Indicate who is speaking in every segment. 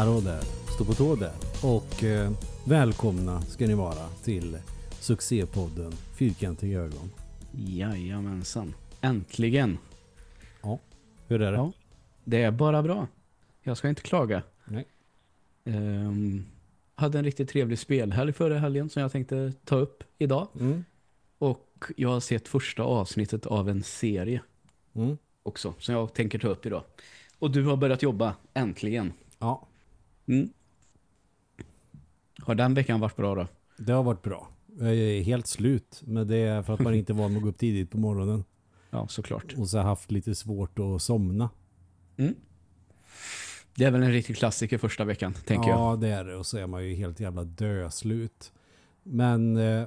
Speaker 1: Hallå där, stå på tå där och eh, välkomna ska ni vara till succépodden Fyrkantiga ögon.
Speaker 2: Jajamensan. Äntligen.
Speaker 1: Hur är det?
Speaker 2: Ja. Det är bara bra. Jag ska inte klaga.
Speaker 1: Nej.
Speaker 2: Ehm, hade en riktigt trevlig spelhelg förra helgen som jag tänkte ta upp idag.
Speaker 1: Mm.
Speaker 2: Och jag har sett första avsnittet av en serie
Speaker 1: Mm.
Speaker 2: också som jag tänker ta upp idag. Och du har börjat jobba, äntligen.
Speaker 1: Ja,
Speaker 2: Mm. Har den veckan varit bra då?
Speaker 1: det har varit bra. Jag är helt slut, men det är för att man inte var med att gå upp tidigt på morgonen.
Speaker 2: Ja, såklart.
Speaker 1: Och så har jag haft lite svårt att somna.
Speaker 2: Mm. Det är väl en riktig klassiker första veckan, tänker jag.
Speaker 1: ja, det är det. Och så är man ju helt jävla döslut. Men eh,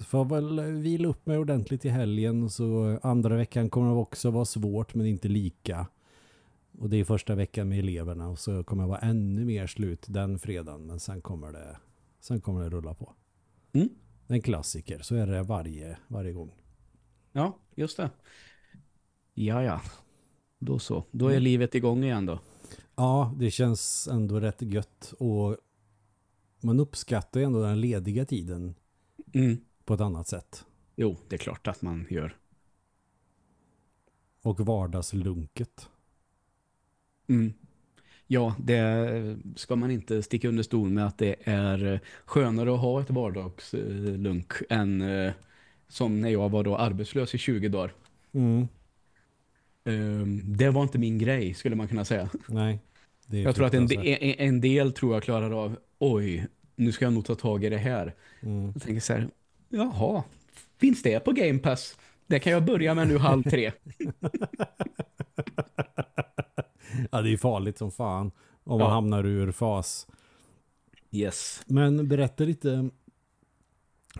Speaker 1: får väl vila upp mig ordentligt i helgen. Så andra veckan kommer det också vara svårt, men inte lika. Och det är första veckan med eleverna. Och så kommer jag vara ännu mer slut den fredagen. Men sen kommer det, sen kommer det rulla på.
Speaker 2: Mm.
Speaker 1: En klassiker. Så är det varje, varje gång.
Speaker 2: Ja, just det. Ja, ja. Då så. Då är
Speaker 1: Mm.
Speaker 2: livet igång igen då.
Speaker 1: Ja, det känns ändå rätt gött. Och man uppskattar ändå den lediga tiden
Speaker 2: Mm.
Speaker 1: på ett annat sätt.
Speaker 2: Jo, det är klart att man gör.
Speaker 1: Och vardagslunket.
Speaker 2: Mm. Ja, det ska man inte sticka under stol med att det är skönare att ha ett vardagslunk än eh, som när jag var då arbetslös i 20 dagar.
Speaker 1: Mm.
Speaker 2: Ehm, Det var inte min grej skulle man kunna säga.
Speaker 1: Nej.
Speaker 2: Jag tror att en, en, en del tror jag klarar av oj, nu ska jag nog ta tag i det här.
Speaker 1: Mm.
Speaker 2: Jag tänker så här, jaha, finns det på Game Pass? Det kan jag börja med nu halv tre.
Speaker 1: Ja, det är farligt som fan om man
Speaker 2: Ja.
Speaker 1: hamnar ur fas.
Speaker 2: Yes.
Speaker 1: Men berätta lite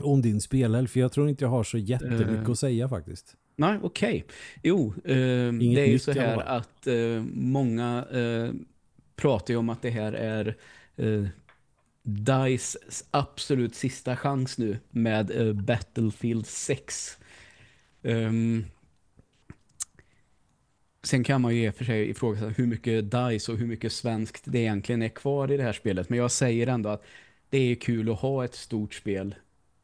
Speaker 1: om din spelhelg, för jag tror inte jag har så jättemycket
Speaker 2: Eh.
Speaker 1: att säga faktiskt.
Speaker 2: Nej, okej. Jo, eh, det är ju så här att eh, många eh, pratar ju om att det här är eh, DICE absolut sista chans nu med eh, Battlefield 6. Ehm, sen kan man ju för sig ifrågasätta hur mycket DICE och hur mycket svenskt det egentligen är kvar i det här spelet. Men jag säger ändå att det är kul att ha ett stort spel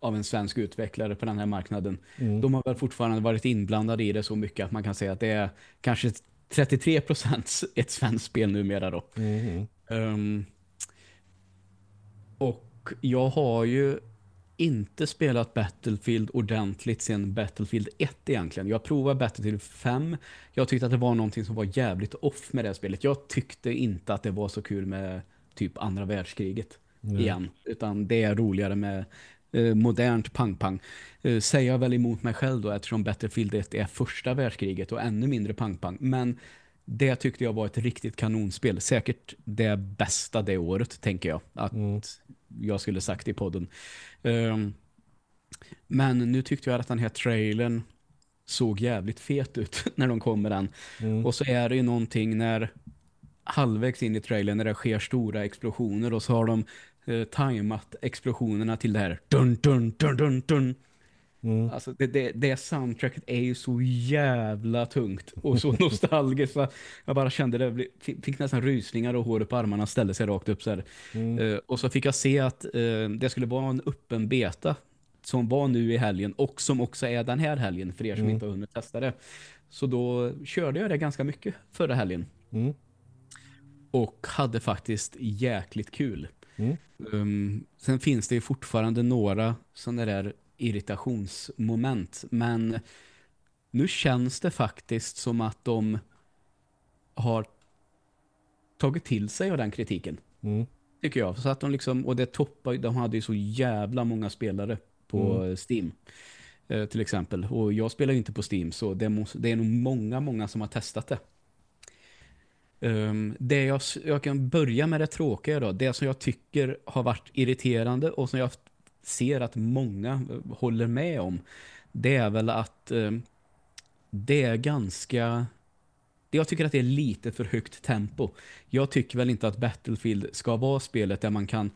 Speaker 2: av en svensk utvecklare på den här marknaden.
Speaker 1: Mm.
Speaker 2: De har väl fortfarande varit inblandade i det så mycket att man kan säga att det är kanske 33% ett svenskt spel numera då.
Speaker 1: Mhm.
Speaker 2: Ehm, och jag har ju inte spelat Battlefield ordentligt sedan Battlefield 1 egentligen. Jag provade Battlefield 5. Jag tyckte att det var någonting som var jävligt off med det här spelet. Jag tyckte inte att det var så kul med typ andra världskriget
Speaker 1: Nej.
Speaker 2: igen. Utan det är roligare med eh, modernt pang-pang. Eh, säger jag väl emot mig själv då eftersom Battlefield 1 är första världskriget och ännu mindre pang-pang. Men det tyckte jag var ett riktigt kanonspel. Säkert det bästa det året, tänker jag. Att
Speaker 1: Mm.
Speaker 2: Jag skulle sagt i podden. Ehm, men nu tyckte jag att den här trailern såg jävligt fet ut när de kom med den.
Speaker 1: Mm.
Speaker 2: Och så är det ju någonting när halvvägs in i trailern när det sker stora explosioner och så har de eh, tajmat explosionerna till det här dun dun dun dun dun.
Speaker 1: Mm.
Speaker 2: Alltså det, det, det soundtracket är ju så jävla tungt och så nostalgiskt. Jag bara kände det, fick nästan rysningar och håret på armarna ställde sig rakt upp så.
Speaker 1: Mm.
Speaker 2: Eh, och så fick jag se att eh, det skulle vara en öppen beta som var nu i helgen och som också är den här helgen för er som
Speaker 1: Mm.
Speaker 2: inte har hunnit testa det. Så då körde jag det ganska mycket förra helgen
Speaker 1: Mm.
Speaker 2: och hade faktiskt jäkligt kul. Um, sen finns det ju fortfarande några sådana där irritationsmoment men nu känns det faktiskt som att de har tagit till sig av den kritiken
Speaker 1: Mm.
Speaker 2: tycker jag. Så att de liksom, och det toppar, de hade ju så jävla många spelare på
Speaker 1: Mm.
Speaker 2: Steam eh, till exempel. Och jag spelar ju inte på Steam så det, måste, det är nog många, många som har testat det. Um, det jag, jag kan börja med det tråkiga då. Det som jag tycker har varit irriterande och som jag ser att många eh, håller med om. Det är väl att eh, det är ganska jag tycker att det är lite för högt tempo. Jag tycker väl inte att Battlefield ska vara spelet där man kan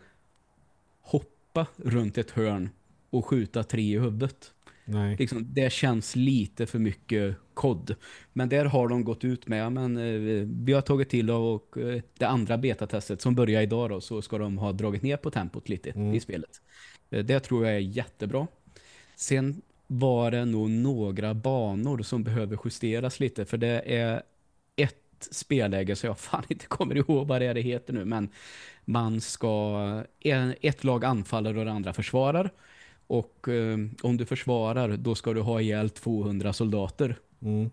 Speaker 2: hoppa runt ett hörn och skjuta tre i huvudet.
Speaker 1: Nej.
Speaker 2: Liksom, det känns lite för mycket kod. Men där har de gått ut med, men eh, vi har tagit till och eh, det andra betatestet som börjar idag då, så ska de ha dragit ner på tempot lite
Speaker 1: Mm.
Speaker 2: i spelet. Eh, det tror jag är jättebra. Sen var det nog några banor som behöver justeras lite, för det är ett spelläge så jag fan inte kommer ihåg vad det är det heter nu, men man ska en, ett lag anfaller och det andra försvarar. Och eh, om du försvarar då ska du ha ihjäl 200 soldater.
Speaker 1: Mm.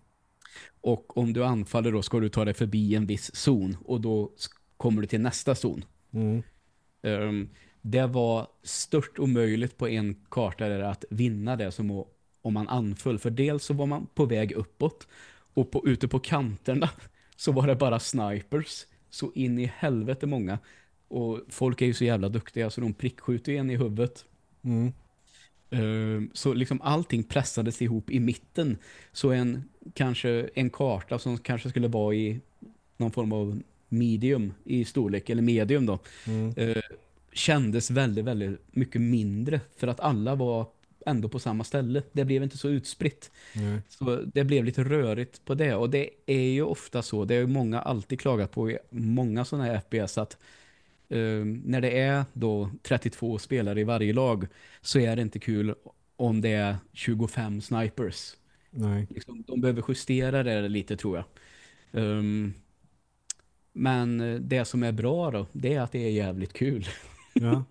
Speaker 2: Och om du anfaller då ska du ta dig förbi en viss zon och då kommer du till nästa zon.
Speaker 1: Mm.
Speaker 2: Ehm, det var stört omöjligt på en karta där att vinna det som om man anföll. För dels så var man på väg uppåt och på, ute på kanterna så var det bara snipers. Så in i helvete många. Och folk är ju så jävla duktiga så de prickskjuter en i huvudet.
Speaker 1: Mm.
Speaker 2: Ehm, Så liksom allting pressades ihop i mitten. Så en, kanske en karta som kanske skulle vara i någon form av medium i storlek, eller medium då,
Speaker 1: Mm.
Speaker 2: Kändes väldigt, väldigt mycket mindre. För att alla var ändå på samma ställe. Det blev inte så utspritt.
Speaker 1: Nej.
Speaker 2: Så det blev lite rörigt på det. Och det är ju ofta så, det har ju många alltid klagat på i många sådana här FPS att eh, när det är då 32 spelare i varje lag så är det inte kul om det är 25 snipers.
Speaker 1: Nej.
Speaker 2: Liksom, de behöver justera det lite tror jag. Ehm, men det som är bra då, det är att det är jävligt kul.
Speaker 1: Ja.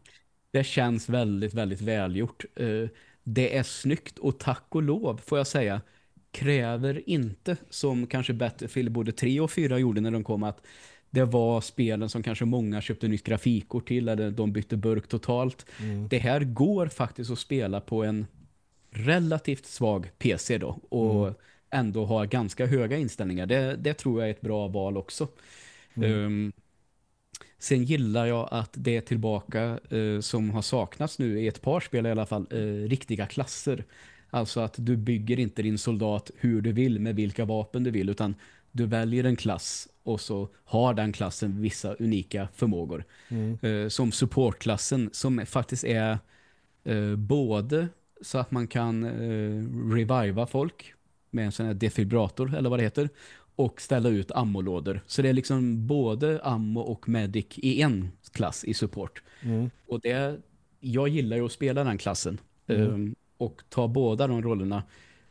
Speaker 2: Det känns väldigt, väldigt välgjort. Eh, Det är snyggt och tack och lov får jag säga kräver inte som kanske Battlefield både 3 och 4 gjorde när de kom att det var spelen som kanske många köpte nytt grafikkort till eller de bytte burk totalt.
Speaker 1: Mm.
Speaker 2: Det här går faktiskt att spela på en relativt svag PC då och ändå ha ganska höga inställningar. Det, det tror jag är ett bra val också. Ehm, sen gillar jag att det är tillbaka eh, som har saknats nu i ett par spel i alla fall, eh, riktiga klasser. Alltså att du bygger inte din soldat hur du vill med vilka vapen du vill utan du väljer en klass och så har den klassen vissa unika förmågor.
Speaker 1: Mm.
Speaker 2: Eh, som supportklassen som faktiskt är eh, både så att man kan eh, reviva folk med en sån här defibrator eller vad det heter och ställa ut ammolådor. Så det är liksom både ammo och medic i en klass i support.
Speaker 1: Mm.
Speaker 2: Och det, jag gillar ju att spela den klassen.
Speaker 1: Mm.
Speaker 2: Ehm, och ta båda de rollerna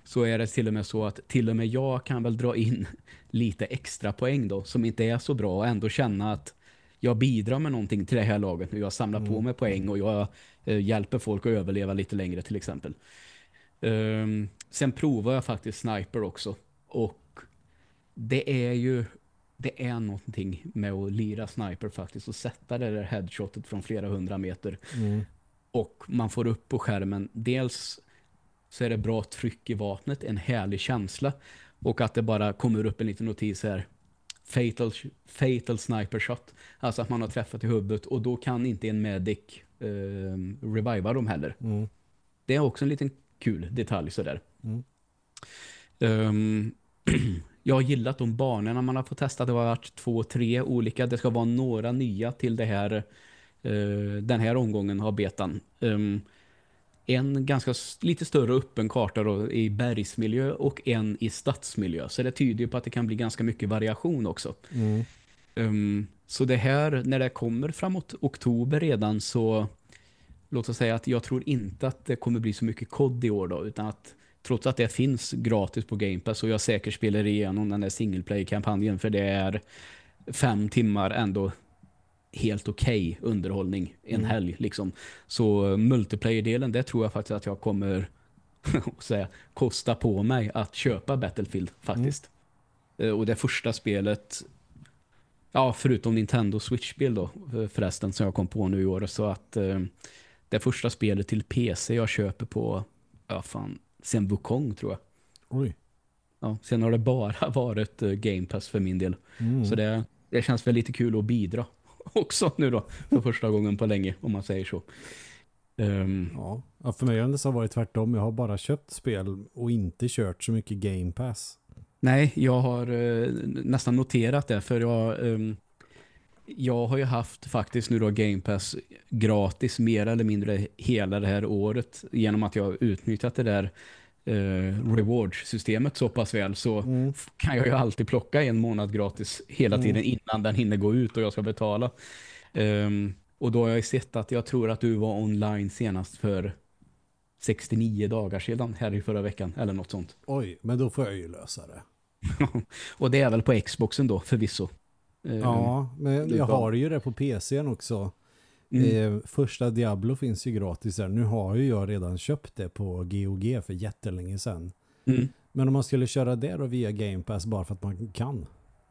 Speaker 2: så är det till och med så att till och med jag kan väl dra in lite extra poäng då som inte är så bra och ändå känna att jag bidrar med någonting till det här laget nu. Jag samlar på
Speaker 1: Mm.
Speaker 2: mig poäng och jag eh, hjälper folk att överleva lite längre till exempel. Ehm, sen provar jag faktiskt sniper också och det är ju det är någonting med att lira sniper faktiskt och sätta det där headshotet från flera hundra meter
Speaker 1: Mm.
Speaker 2: och man får upp på skärmen dels så är det bra tryck i vapnet, en härlig känsla och att det bara kommer upp en liten notis här fatal, fatal sniper shot alltså att man har träffat i huvudet och då kan inte en medic eh, reviva dem heller
Speaker 1: Mm.
Speaker 2: det är också en liten kul detalj sådär.
Speaker 1: Mm.
Speaker 2: Ehm, jag har gillat de banorna man har fått testa. Det har varit två, tre olika. Det ska vara några nya till det här eh, den här omgången av betan. Ehm, en ganska lite större öppen karta då, i bergsmiljö och en i stadsmiljö. Så det tyder ju på att det kan bli ganska mycket variation också.
Speaker 1: Mm.
Speaker 2: Um, så det här, när det kommer framåt oktober redan så låt oss säga att jag tror inte att det kommer bli så mycket kod i år då, utan att trots att det finns gratis på Game Pass och jag säkert spelar igenom den där single play-kampanjen för det är fem timmar ändå helt okej underhållning en
Speaker 1: Mm.
Speaker 2: helg liksom. Så multiplayer-delen, det tror jag faktiskt att jag kommer att säga, kosta på mig att köpa Battlefield faktiskt. Eh, Och det första spelet Ja, förutom Nintendo Switch-spel då eh, förresten som jag kom på nu i år så att eh, det första spelet till PC jag köper på ja fan, sen Wukong tror jag.
Speaker 1: Oj.
Speaker 2: Ja, sen har det bara varit eh, Game Pass för min del.
Speaker 1: Mm.
Speaker 2: Så det, det känns väl lite kul att bidra också nu då för första gången på länge om man säger så. Ehm,
Speaker 1: Ja. för mig har det varit tvärtom. Jag har bara köpt spel och inte kört så mycket Game Pass.
Speaker 2: Nej, jag har eh, nästan noterat det för jag, ehm, jag har ju haft faktiskt nu då Game Pass gratis mer eller mindre hela det här året genom att jag har utnyttjat det där eh, reward-systemet så pass väl så
Speaker 1: Mm.
Speaker 2: kan jag ju alltid plocka en månad gratis hela
Speaker 1: Mm.
Speaker 2: tiden innan den hinner gå ut och jag ska betala. Ehm, och då har jag sett att jag tror att du var online senast för 69 dagar sedan här i förra veckan eller något sånt.
Speaker 1: Oj, men då får jag ju lösa det.
Speaker 2: och det är väl på Xboxen då förvisso. Ehm,
Speaker 1: Ja, men
Speaker 2: det är
Speaker 1: jag har ju det på PCn också.
Speaker 2: mm.
Speaker 1: Eh, första Diablo finns ju gratis där. Nu har ju jag redan köpt det på GOG för jättelänge sedan.
Speaker 2: Mm.
Speaker 1: Men om man skulle köra det då via Game Pass bara för att man kan.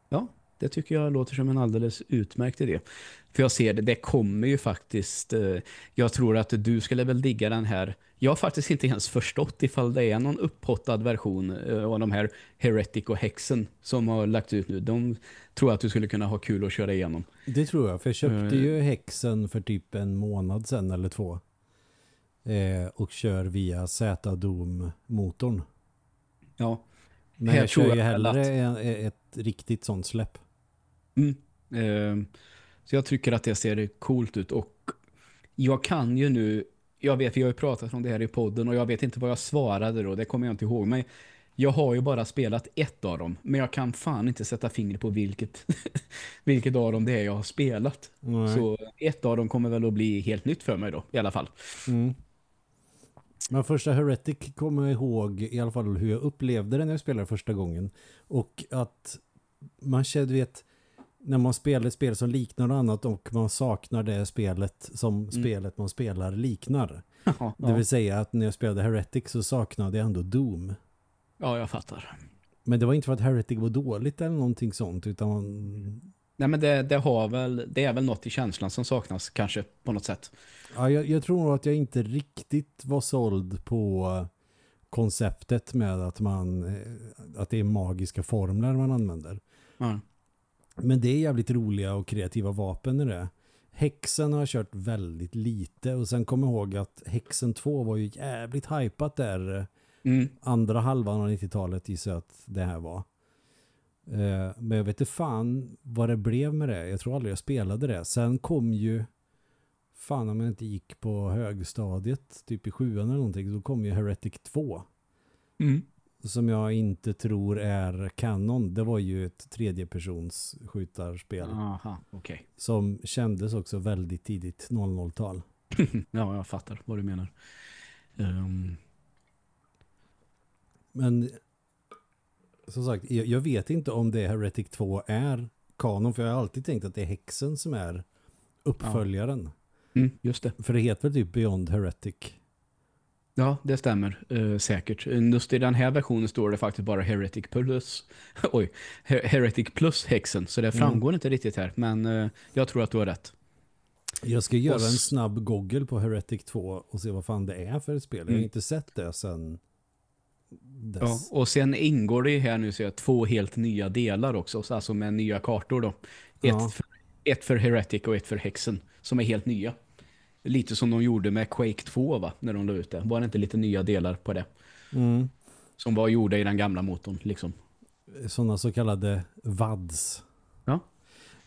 Speaker 2: Ja, det tycker jag låter som en alldeles utmärkt idé. För jag ser det, det kommer ju faktiskt, eh, jag tror att du skulle väl digga den här. Jag har faktiskt inte ens förstått ifall det är någon upphottad version eh, av de här Heretic och Hexen som har lagt ut nu. De tror jag att du skulle kunna ha kul att köra igenom.
Speaker 1: Det tror jag, för jag köpte
Speaker 2: Eh.
Speaker 1: ju Hexen för typ en månad sedan eller två. Eh, och kör via Z-Dom-motorn.
Speaker 2: Ja,
Speaker 1: Men jag
Speaker 2: tror
Speaker 1: kör ju
Speaker 2: jag
Speaker 1: hellre
Speaker 2: att-
Speaker 1: ett, ett riktigt sånt släpp.
Speaker 2: Mm. Så jag tycker att det ser coolt ut och jag kan ju nu, jag vet vi har ju pratat om det här i podden och jag vet inte vad jag svarade då, det kommer jag inte ihåg men jag har ju bara spelat ett av dem men jag kan fan inte sätta fingret på vilket vilket av dem det är jag har spelat.
Speaker 1: Nej.
Speaker 2: Så ett av dem kommer väl att bli helt nytt för mig då i alla fall.
Speaker 1: Mm. Men första Heretic kommer jag ihåg i alla fall hur jag upplevde det när jag spelade första gången. Och att man kände, vet, när man spelar ett spel som liknar något annat och man saknar det spelet som spelet man spelar liknar.
Speaker 2: Ja,
Speaker 1: Det vill säga att när jag spelade Heretic så saknade jag ändå Doom.
Speaker 2: ja, jag fattar.
Speaker 1: Men det var inte för att Heretic var dåligt eller någonting sånt utan
Speaker 2: Nej men det, det har väl, det är väl något i känslan som saknas kanske på något sätt.
Speaker 1: ja, jag, jag tror att jag inte riktigt var såld på konceptet med att man eh, att det är magiska formler man använder.
Speaker 2: Ja.
Speaker 1: Men det är jävligt roliga och kreativa vapen i det. Häxen har jag kört väldigt lite och sen kommer jag ihåg att Häxen 2 var ju jävligt hypat där
Speaker 2: Mm.
Speaker 1: andra halvan av 90-talet gissar jag att det här var. Eh, men jag vet inte fan vad det blev med det. Jag tror aldrig jag spelade det. Sen kom ju fan om jag inte gick på högstadiet typ i sjuan eller någonting då kom ju Heretic 2
Speaker 2: Mm.
Speaker 1: Som jag inte tror är kanon. Det var ju ett tredjepersons skjutarspel
Speaker 2: Aha, okej.
Speaker 1: som kändes också väldigt tidigt 00-tal.
Speaker 2: Ja, jag fattar vad du menar. Ehm,
Speaker 1: Men som sagt, jag, jag vet inte om det Heretic 2 är kanon för jag har alltid tänkt att det är häxen som är uppföljaren.
Speaker 2: mm, just det.
Speaker 1: För det heter väl typ Beyond Heretic.
Speaker 2: Ja, det stämmer eh, säkert. Just i den här versionen står det faktiskt bara Heretic plus oj, Her- Heretic plus häxen. Så det framgår inte riktigt här. Men eh, jag tror att du har rätt.
Speaker 1: Jag ska göra
Speaker 2: Och
Speaker 1: en snabb Google på Heretic 2 och se vad fan det är för ett spel. Jag har
Speaker 2: Mm.
Speaker 1: inte sett det sen dess.
Speaker 2: Ja, och sen ingår det här nu så jag, två helt nya delar också. Så alltså med nya kartor då. Ett,
Speaker 1: Ja.
Speaker 2: för, ett för Heretic och ett för häxen. Som är helt nya. Lite som de gjorde med Quake 2 va? När de la ut det. Var det inte lite nya delar på det?
Speaker 1: Mm.
Speaker 2: Som var gjorda i den gamla motorn liksom.
Speaker 1: Sådana så kallade VADs.
Speaker 2: Ja.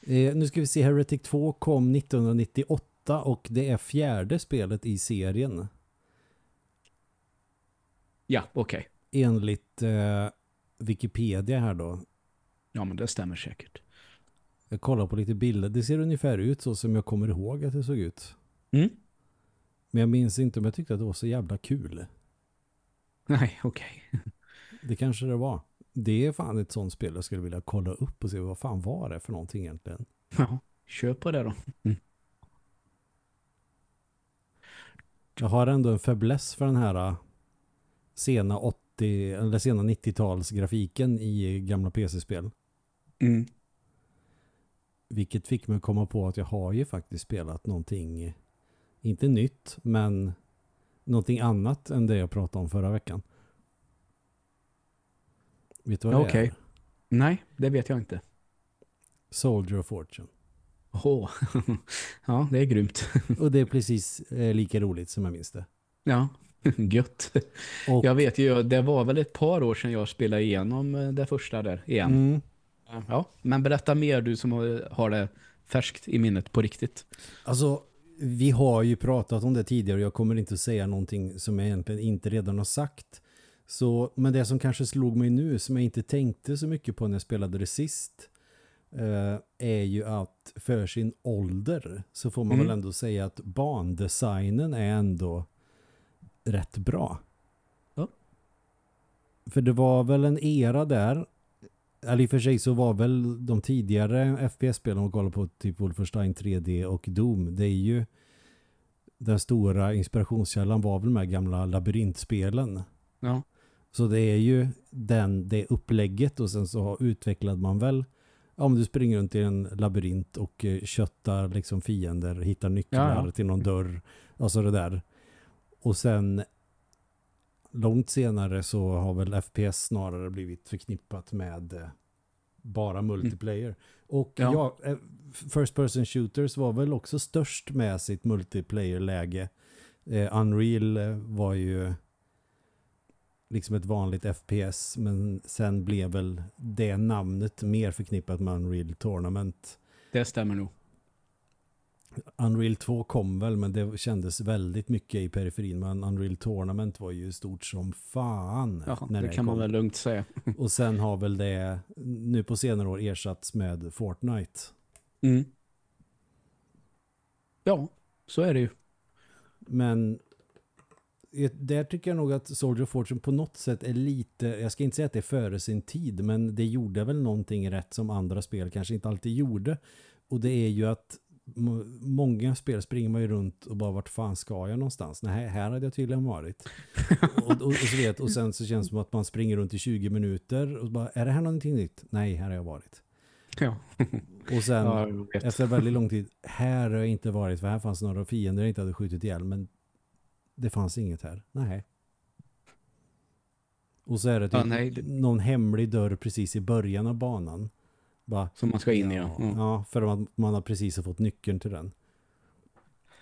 Speaker 1: Eh, nu ska vi se, Heretic 2 kom 1998 och det är fjärde spelet i serien.
Speaker 2: Ja, okej.
Speaker 1: Enligt eh, Wikipedia här då.
Speaker 2: Ja, men det stämmer säkert.
Speaker 1: Jag kollar på lite bilder. Det ser ungefär ut så som jag kommer ihåg att det såg ut.
Speaker 2: Mm.
Speaker 1: Men jag minns inte om jag tyckte att det var så jävla kul.
Speaker 2: Nej, okej.
Speaker 1: Det kanske det var. Det är fan ett sånt spel jag skulle vilja kolla upp och se vad fan var det för någonting egentligen.
Speaker 2: Ja, kör på det då.
Speaker 1: Jag har ändå en fäbless för den här äh, sena 80 eller sena 90-tals grafiken i gamla PC-spel.
Speaker 2: Mm.
Speaker 1: Vilket fick mig att komma på att jag har ju faktiskt spelat någonting, inte nytt, men någonting annat än det jag pratade om förra veckan. Vet du vad det
Speaker 2: Okej.
Speaker 1: är?
Speaker 2: Nej, det vet jag inte.
Speaker 1: Soldier of Fortune.
Speaker 2: Åh. ja, det är grymt.
Speaker 1: Och det är precis eh, lika roligt som jag minns det.
Speaker 2: Ja, gött.
Speaker 1: Och,
Speaker 2: Jag vet ju, det var väl ett par år sedan jag spelade igenom eh, det första där igen.
Speaker 1: mm,
Speaker 2: Ja, men berätta mer du som har- har det färskt i minnet på riktigt.
Speaker 1: alltså, vi har ju pratat om det tidigare och jag kommer inte att säga någonting som jag egentligen inte redan har sagt. Så, men det som kanske slog mig nu som jag inte tänkte så mycket på när jag spelade det sist eh, är ju att för sin ålder så får man
Speaker 2: Mm.
Speaker 1: väl ändå säga att bandesignen är ändå rätt bra.
Speaker 2: Ja.
Speaker 1: För det var väl en era där eller i och för sig så var väl de tidigare FPS-spelen man kollar på typ Wolfenstein 3D och Doom, det är ju den stora inspirationskällan var väl de här gamla labyrintspelen.
Speaker 2: Ja.
Speaker 1: Så det är ju den, det upplägget och sen så utvecklade man väl om du springer runt i en labyrint och eh, köttar liksom fiender, hittar nycklar
Speaker 2: Ja, ja.
Speaker 1: till någon dörr, alltså det där. Och sen långt senare så har väl FPS snarare blivit förknippat med eh, bara multiplayer. Och
Speaker 2: Ja.
Speaker 1: ja, eh, First Person Shooters var väl också störst med sitt multiplayer-läge. Eh, Unreal eh, var ju liksom ett vanligt FPS men sen blev väl det namnet mer förknippat med Unreal Tournament.
Speaker 2: Det stämmer nog.
Speaker 1: Unreal 2 kom väl men det kändes väldigt mycket i periferin men Unreal Tournament var ju stort som fan
Speaker 2: Ja,
Speaker 1: när
Speaker 2: det
Speaker 1: det
Speaker 2: kan man
Speaker 1: kom.
Speaker 2: väl lugnt säga.
Speaker 1: Och sen har väl det nu på senare år ersatts med Fortnite.
Speaker 2: Mm. Ja, så är det ju.
Speaker 1: Men där tycker jag nog att Soldier of Fortune på något sätt är lite, jag ska inte säga att det är före sin tid, men det gjorde väl någonting rätt som andra spel kanske inte alltid gjorde. Och det är ju att många spel springer man ju runt och bara vart fan ska jag någonstans? Nej, här hade jag tydligen varit. och, och, och, så vet, och sen så känns det som att man springer runt i 20 minuter och bara, är det här någonting nytt? Nej, här har jag varit.
Speaker 2: Ja,
Speaker 1: Och sen
Speaker 2: ja
Speaker 1: efter väldigt lång tid, här har jag inte varit för här fanns några fiender jag inte hade skjutit ihjäl men det fanns inget här. Nej. Och så är det typ
Speaker 2: Ja,
Speaker 1: någon hemlig dörr precis i början av banan. Bara,
Speaker 2: Som man ska in i. Ja. Mm.
Speaker 1: ja, för att man har precis fått nyckeln till den.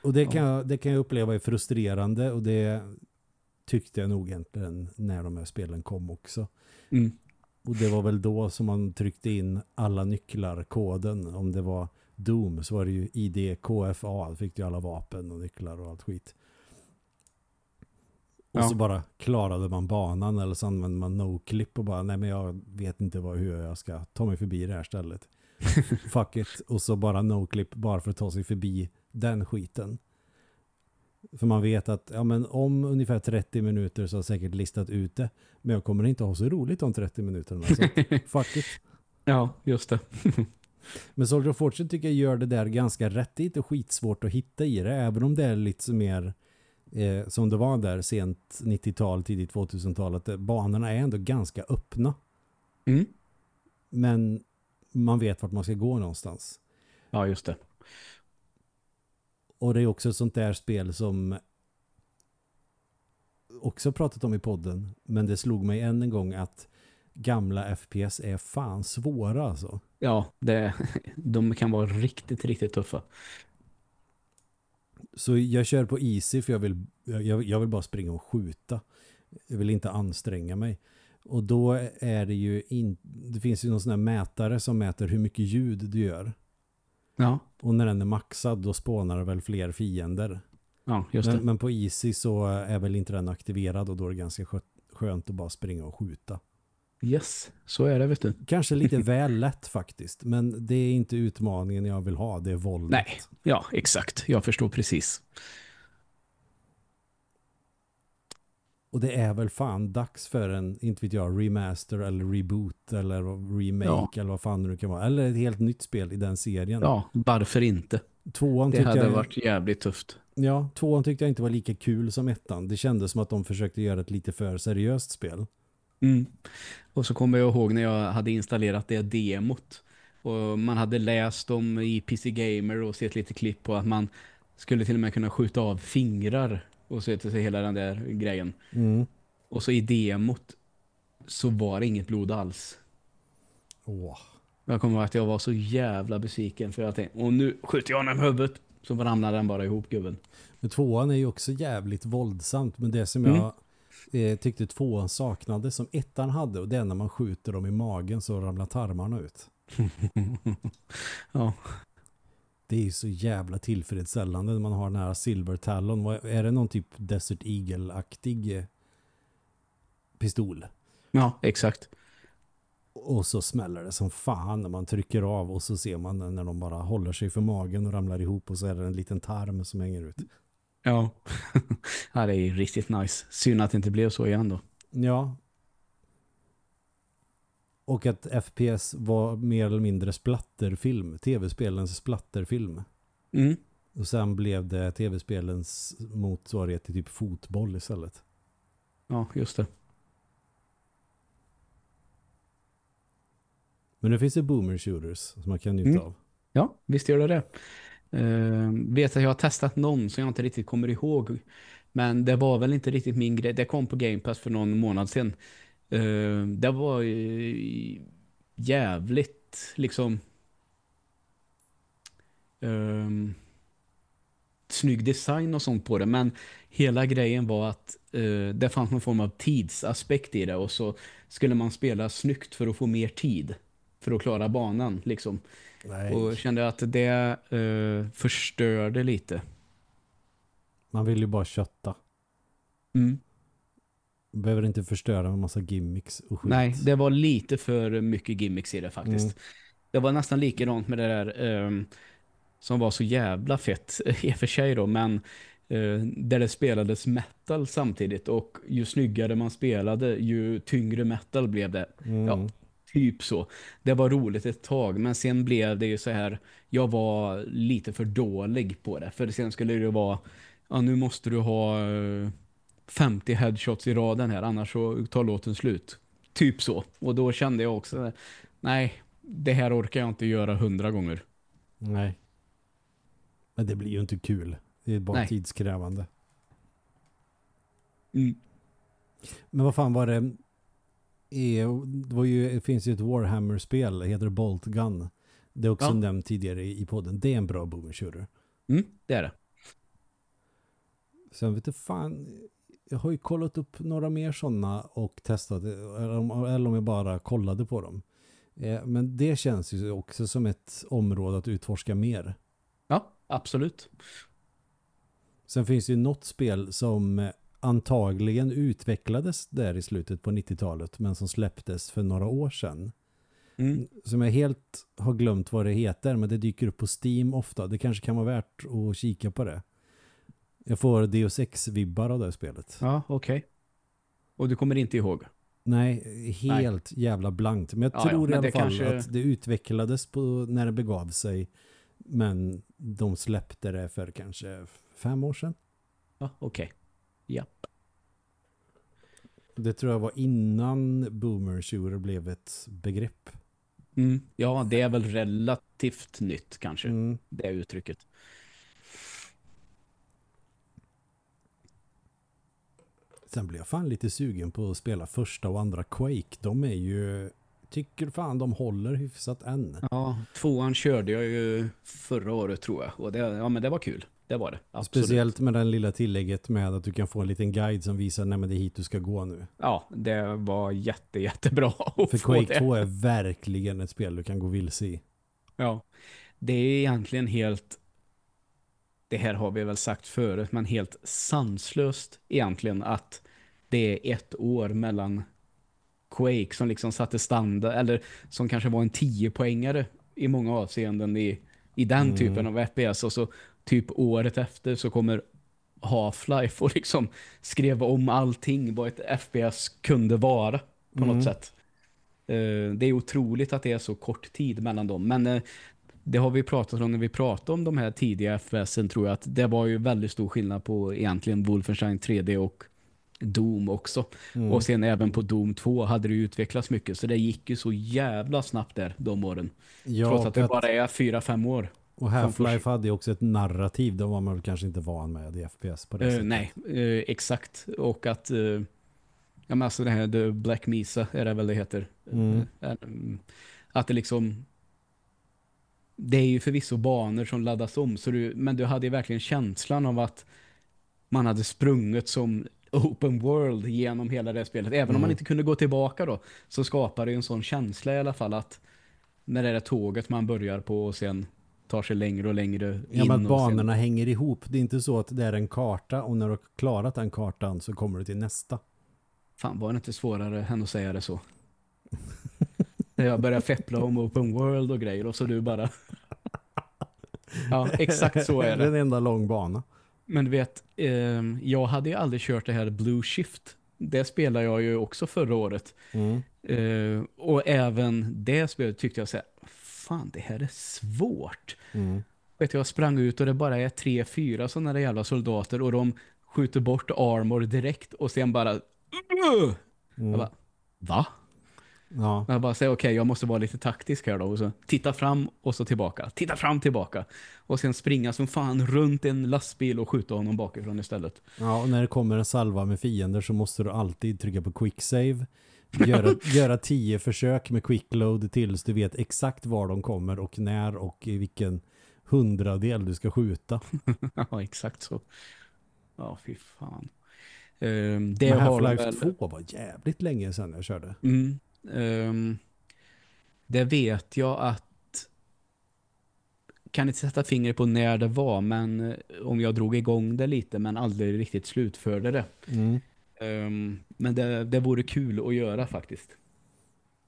Speaker 1: Och det kan, jag, det kan jag uppleva är frustrerande och det tyckte jag nog egentligen när de här spelen kom också.
Speaker 2: Mm.
Speaker 1: Och det var väl då som man tryckte in alla nycklar, koden. Om det var Doom så var det ju ID, KFA, då fick du alla vapen och nycklar och allt skit. Och
Speaker 2: Ja.
Speaker 1: så bara klarade man banan eller så använde man no-clip och bara, nej men jag vet inte vad, hur jag ska ta mig förbi det här stället. Fuck it. Och så bara no-clip bara för att ta sig förbi den skiten. För man vet att ja, men om ungefär 30 minuter så har jag säkert listat ut det. Men jag kommer inte ha så roligt om 30 minuter. Så fuck it.
Speaker 2: ja, just det.
Speaker 1: Men Soldier of Fortune tycker jag gör det där ganska rätt. Det är inte skitsvårt att hitta i det. Även om det är lite mer eh, som det var där sent 90-tal, tidigt 2000-tal. Att eh, banorna är ändå ganska öppna.
Speaker 2: Mm.
Speaker 1: Men man vet vart man ska gå någonstans.
Speaker 2: Ja, just det.
Speaker 1: Och det är också ett sånt där spel som också pratat om i podden. Men det slog mig än en gång att gamla FPS är fan svåra alltså.
Speaker 2: Ja, det, de kan vara riktigt, riktigt tuffa.
Speaker 1: Så jag kör på easy för jag vill, jag, jag vill bara springa och skjuta. Jag vill inte anstränga mig. Och då är det ju in, det finns ju någon sån här mätare som mäter hur mycket ljud du gör.
Speaker 2: Ja,
Speaker 1: Och när den är maxad då spånar det väl fler fiender.
Speaker 2: ja just
Speaker 1: Men,
Speaker 2: det.
Speaker 1: men på easy så är väl inte den aktiverad och då är det ganska skö- skönt att bara springa och skjuta.
Speaker 2: Yes, så är det vet du.
Speaker 1: Kanske lite väl lätt faktiskt. Men det är inte utmaningen jag vill ha. Det är våldet.
Speaker 2: Nej. Ja, exakt. Jag förstår precis.
Speaker 1: Och det är väl fan dags för en, inte vet jag, remaster eller reboot eller remake
Speaker 2: Ja.
Speaker 1: eller vad fan det nu kan vara. Eller ett helt nytt spel i den serien.
Speaker 2: Ja, varför inte?
Speaker 1: Tvåan
Speaker 2: Det hade
Speaker 1: jag,
Speaker 2: varit jävligt tufft.
Speaker 1: ja, tvåan tyckte jag inte var lika kul som ettan. Det kändes som att de försökte göra ett lite för seriöst spel.
Speaker 2: Mm. Och så kommer jag ihåg när jag hade installerat det demot. Och man hade läst om i PC Gamer och sett lite klipp på att man skulle till och med kunna skjuta av fingrar och så heter sig hela den där grejen.
Speaker 1: Mm.
Speaker 2: Och så i demot så var det inget blod alls.
Speaker 1: Åh.
Speaker 2: Jag kommer ihåg att jag var så jävla besviken för jag tänkte, och nu skjuter jag honom i huvudet. Så ramlade den bara ihop gubben.
Speaker 1: Men tvåan är ju också jävligt våldsamt. Men det som
Speaker 2: Mm.
Speaker 1: jag eh, tyckte tvåan saknade som ettan hade och det är när man skjuter dem i magen så ramlar tarmarna ut.
Speaker 2: ja,
Speaker 1: Det är ju så jävla tillfredsställande när man har den här Silver Talon. Är det någon typ Desert Eagle-aktig eh, pistol.
Speaker 2: Ja, exakt.
Speaker 1: Och så smäller det som fan när man trycker av och så ser man när de bara håller sig för magen och ramlar ihop och så är det en liten tarm som hänger ut.
Speaker 2: Ja, ja det är riktigt nice. Synd att det inte blev så igen då.
Speaker 1: Ja. Och att FPS var mer eller mindre splatterfilm. Tv-spelens splatterfilm.
Speaker 2: Mm.
Speaker 1: Och sen blev det tv-spelens motsvarighet till typ fotboll istället.
Speaker 2: Ja, just det.
Speaker 1: Men nu finns det boomer shooters som man kan njuta
Speaker 2: Mm.
Speaker 1: av.
Speaker 2: Ja, visst gör det det. Uh, vet att jag har testat någon som jag inte riktigt kommer ihåg. Men det var väl inte riktigt min grej. Det kom på Game Pass för någon månad sedan. Uh, det var uh, jävligt liksom um, snygg design och sånt på det. Men hela grejen var att uh, det fanns någon form av tidsaspekt i det. Och så skulle man spela snyggt för att få mer tid. För att klara banan liksom.
Speaker 1: Nej.
Speaker 2: Och kände att det uh, förstörde lite.
Speaker 1: Man vill ju bara kötta.
Speaker 2: Mm.
Speaker 1: Behöver inte förstöra med massa gimmicks och skit.
Speaker 2: Nej, det var lite för mycket gimmicks i det faktiskt.
Speaker 1: Mm.
Speaker 2: Det var nästan likadant med det där ehm, som var så jävla fett i och för sig då, men eh, där det spelades metal samtidigt och ju snyggare man spelade, ju tyngre metal blev det.
Speaker 1: Mm.
Speaker 2: Ja, typ så. Det var roligt ett tag, men sen blev det ju så här, jag var lite för dålig på det, för sen skulle det vara, ja nu måste du ha eh, 50 headshots i raden här, annars så tar låten slut. Typ så. Och då kände jag också, nej, det här orkar jag inte göra hundra gånger.
Speaker 1: Nej. Men det blir ju inte kul. Det är bara
Speaker 2: Nej.
Speaker 1: tidskrävande.
Speaker 2: Mm.
Speaker 1: Men vad fan var det? Är- Det, var ju, det finns ju ett Warhammer-spel, heter Bolt Gun. Det är också
Speaker 2: Ja.
Speaker 1: nämnt tidigare i podden. Det är en bra boomer shooter.
Speaker 2: Mm, det är det.
Speaker 1: Sen vet du fan, jag har ju kollat upp några mer sådana och testat, eller om, eller om jag bara kollade på dem. Eh, Men det känns ju också som ett område att utforska mer.
Speaker 2: Ja, absolut.
Speaker 1: Sen finns det ju något spel som eh, antagligen utvecklades där i slutet på 90-talet men som släpptes för några år sedan.
Speaker 2: Mm.
Speaker 1: Som jag helt har glömt vad det heter men det dyker upp på Steam ofta. Det kanske kan vara värt att kika på det. Jag får Deus Ex-vibbar av det spelet.
Speaker 2: Ja, okej. Och du kommer inte ihåg?
Speaker 1: Nej, helt jävla blankt. Men jag
Speaker 2: Ja, ja,
Speaker 1: tror i
Speaker 2: men
Speaker 1: alla
Speaker 2: det
Speaker 1: fall
Speaker 2: kanske-
Speaker 1: att det utvecklades på när det begav sig. Men de släppte det för kanske fem år sedan.
Speaker 2: Ja, okej. Ja.
Speaker 1: Det tror jag var innan Boomer Shooter blev ett begrepp.
Speaker 2: Mm. Ja, det är väl relativt nytt kanske,
Speaker 1: Mm.
Speaker 2: det uttrycket.
Speaker 1: Sen blev jag fan lite sugen på att spela första och andra Quake. De är ju... Tycker fan de håller hyfsat än.
Speaker 2: Ja, tvåan körde jag ju förra året tror jag. Och det, ja, men det var kul. Det var det. Absolut.
Speaker 1: Speciellt med den lilla tillägget med att du kan få en liten guide som visar men det är hit du ska gå nu.
Speaker 2: Ja, det var jätte, jättebra att
Speaker 1: För Quake
Speaker 2: det.
Speaker 1: 2 är verkligen ett spel du kan gå vilse i.
Speaker 2: Ja, det är egentligen helt det här har vi väl sagt förut, men helt sanslöst egentligen att det är ett år mellan Quake som liksom satte standard, eller som kanske var en 10-poängare i många avseenden i, i den
Speaker 1: Mm.
Speaker 2: typen av FPS och så typ året efter så kommer Half-Life och liksom skrev om allting vad ett FPS kunde vara på
Speaker 1: Mm.
Speaker 2: något sätt. Eh, det är otroligt att det är så kort tid mellan dem. Men eh, det har vi pratat om när vi pratade om de här tidiga FPSen tror jag att det var ju väldigt stor skillnad på egentligen Wolfenstein 3D och Doom också.
Speaker 1: Mm.
Speaker 2: Och sen även på Doom 2 hade det utvecklats mycket. Så det gick ju så jävla snabbt där de åren.
Speaker 1: ja,
Speaker 2: Trots att det bara är 4-5 år.
Speaker 1: Och Half-Life hade ju också ett narrativ. Det var man väl kanske inte van med i FPS på det
Speaker 2: Eh,
Speaker 1: sättet.
Speaker 2: nej, eh, exakt. Och att eh, ja, men alltså det här The Black Mesa är det väl det heter.
Speaker 1: Mm.
Speaker 2: Eh, att det liksom det är ju förvisso banor som laddas om så du, men du hade ju verkligen känslan av att man hade sprungit som open world genom hela det spelet. Även om
Speaker 1: Mm.
Speaker 2: man inte kunde gå tillbaka då så skapar det ju en sån känsla i alla fall att när det är tåget man börjar på och sen tar sig längre och längre in.
Speaker 1: Ja, men
Speaker 2: och sen-
Speaker 1: banorna hänger ihop. Det är inte så att det är en karta och när du har klarat den kartan så kommer du till nästa.
Speaker 2: Fan, var det inte svårare än att säga det så? När jag börjar feppla om open world och grejer och så du bara... ja, exakt så är det.
Speaker 1: En enda lång bana.
Speaker 2: Men du vet, eh, jag hade ju aldrig kört det här Blue Shift. Det spelade jag ju också förra året.
Speaker 1: Mm.
Speaker 2: Eh, och även det spelet tyckte jag så här, fan det här är svårt.
Speaker 1: Mm.
Speaker 2: Vet jag sprang ut och det bara är tre, fyra sådana där jävla soldater och de skjuter bort armor direkt och sen bara...
Speaker 1: Mm.
Speaker 2: Jag bara, va?
Speaker 1: Ja.
Speaker 2: Jag bara säger okej, jag måste vara lite taktisk här då. Och så titta fram och så tillbaka. Titta fram, tillbaka. Och sen springa som fan runt en lastbil och skjuta honom bakifrån istället.
Speaker 1: ja, och när det kommer en salva med fiender så måste du alltid trycka på quick save. Göra, göra tio försök med quick load tills du vet exakt var de kommer och när och i vilken hundradel du ska skjuta.
Speaker 2: ja, exakt så. Ja, fy fan. Ehm, det
Speaker 1: Half-Life
Speaker 2: väl...
Speaker 1: 2 var jävligt länge sedan jag körde.
Speaker 2: Mm, ehm, det vet jag att kan inte sätta fingret på när det var men eh, om jag drog igång det lite men aldrig riktigt slutförde det.
Speaker 1: Mm.
Speaker 2: Ehm, men det, det vore kul att göra faktiskt.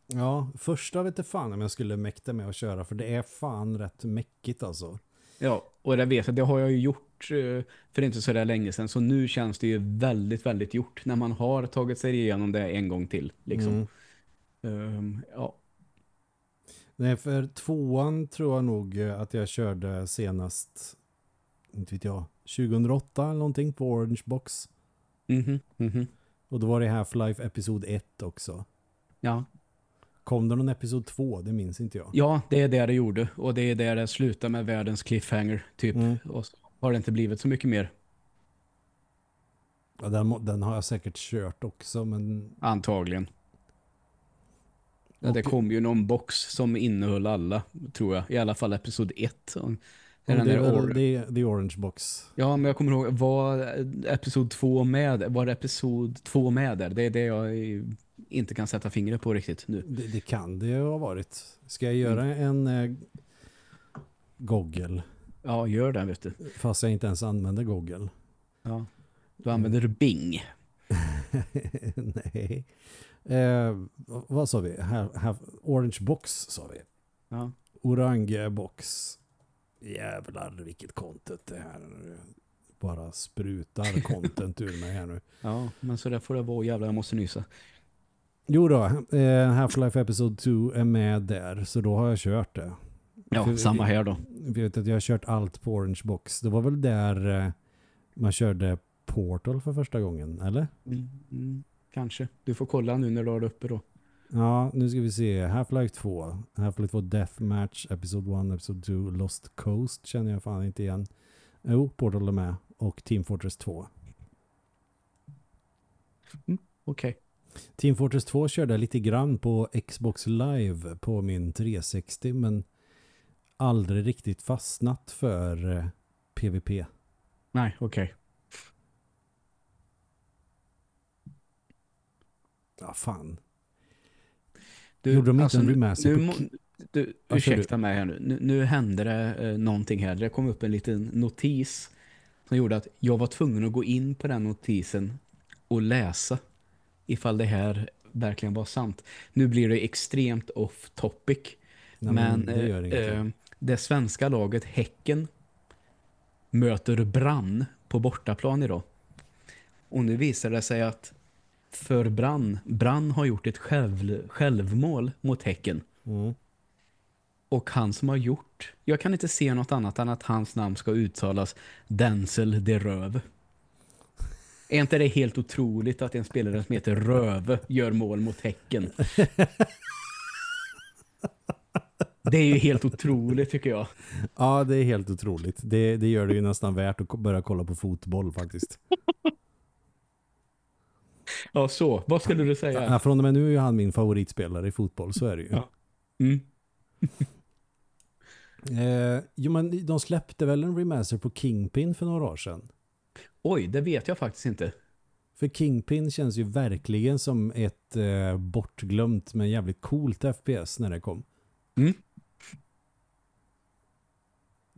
Speaker 1: Ja, första vet jag fan om jag skulle mäkta med att köra för det är fan rätt mäckigt alltså.
Speaker 2: Ja, och det vet jag, det har jag ju gjort eh, för inte så där länge sedan så nu känns det ju väldigt, väldigt gjort när man har tagit sig igenom det en gång till. Liksom.
Speaker 1: Mm.
Speaker 2: Ehm, ja,
Speaker 1: Nej, för tvåan tror jag nog att jag körde senast, inte vet jag, 2008 eller någonting på Orange Box.
Speaker 2: Mhm, mhm.
Speaker 1: Och då var det Half-Life Episod 1 också.
Speaker 2: ja.
Speaker 1: Kom det någon Episod 2? Det minns inte jag.
Speaker 2: Ja, det är det det gjorde. Och det är där det slutar med världens cliffhanger, typ.
Speaker 1: Mm.
Speaker 2: Och så har det inte blivit så mycket mer,
Speaker 1: Ja, den, den har jag säkert kört också, men
Speaker 2: antagligen. Ja, det kom ju någon box som innehöll alla, tror jag. I alla fall episod 1. Och
Speaker 1: det
Speaker 2: den
Speaker 1: är
Speaker 2: or-
Speaker 1: det är The Orange Box.
Speaker 2: Ja, men jag kommer ihåg, var episod 2 med? Var episod 2 med där? Det är det jag inte kan sätta fingret på riktigt nu.
Speaker 1: Det, det kan det ha varit. Ska jag göra en eh, Google?
Speaker 2: Ja, gör det, vet du.
Speaker 1: Fast jag inte ens använder Google.
Speaker 2: Ja. Du använder du Bing.
Speaker 1: Nej. Eh, vad sa vi? Ha, ha, orange box sa vi.
Speaker 2: Ja.
Speaker 1: Orange box. Jävlar vilket content det här bara sprutar content ur mig här nu.
Speaker 2: ja, men så där får det vara. Jävlar, jag måste nysa.
Speaker 1: Jo då, eh, Half-Life Episode 2 är med där så då har jag kört det.
Speaker 2: Ja,
Speaker 1: För-
Speaker 2: samma här då.
Speaker 1: Jag vet att jag har kört allt på Orange Box. Det var väl där eh, man körde Portal för första gången, eller?
Speaker 2: Mm, mm, kanske. Du får kolla nu när du har det uppe då.
Speaker 1: Ja, nu ska vi se. Half-Life 2. Half-Life 2 Deathmatch, Episode 1, Episode 2, Lost Coast känner jag fan inte igen. Jo, Portal är med. Och Team Fortress 2.
Speaker 2: Okej.
Speaker 1: Team Fortress 2 körde jag lite grann på Xbox Live på min 360 men aldrig riktigt fastnat för eh, PVP.
Speaker 2: Nej, okej.
Speaker 1: Ja, fan.
Speaker 2: Du,
Speaker 1: Gjorde de inte
Speaker 2: alltså,
Speaker 1: en
Speaker 2: nu-
Speaker 1: remaster
Speaker 2: nu,
Speaker 1: K-
Speaker 2: du, ursäkta mig här nu. nu. Nu hände det eh, någonting här. Det kom upp en liten notis som gjorde att jag var tvungen att gå in på den notisen och läsa ifall det här verkligen var sant. Nu blir det extremt off topic.
Speaker 1: Nej,
Speaker 2: men
Speaker 1: det gör
Speaker 2: eh, eh, det svenska laget Häcken möter Brann på bortaplan idag. Och nu visar det sig att för Brann, Brann har gjort ett själv, självmål mot Häcken.
Speaker 1: Mm.
Speaker 2: Och han som har gjort, jag kan inte se något annat än att hans namn ska uttalas Denzel de Röv. Är inte det helt otroligt att en spelare som heter Röve gör mål mot Häcken? Det är ju helt otroligt tycker jag.
Speaker 1: Ja, det är helt otroligt. Det, det gör det ju nästan värt att börja kolla på fotboll faktiskt.
Speaker 2: Ja, så. Vad skulle du säga?
Speaker 1: Ja, från och med nu är han min favoritspelare i fotboll, så är det ju.
Speaker 2: Ja. Mm.
Speaker 1: Eh, jo, men de släppte väl en remaster på Kingpin för några år sedan.
Speaker 2: Oj, det vet jag faktiskt inte.
Speaker 1: För Kingpin känns ju verkligen som ett eh, bortglömt men jävligt coolt FPS när det kom.
Speaker 2: Mm.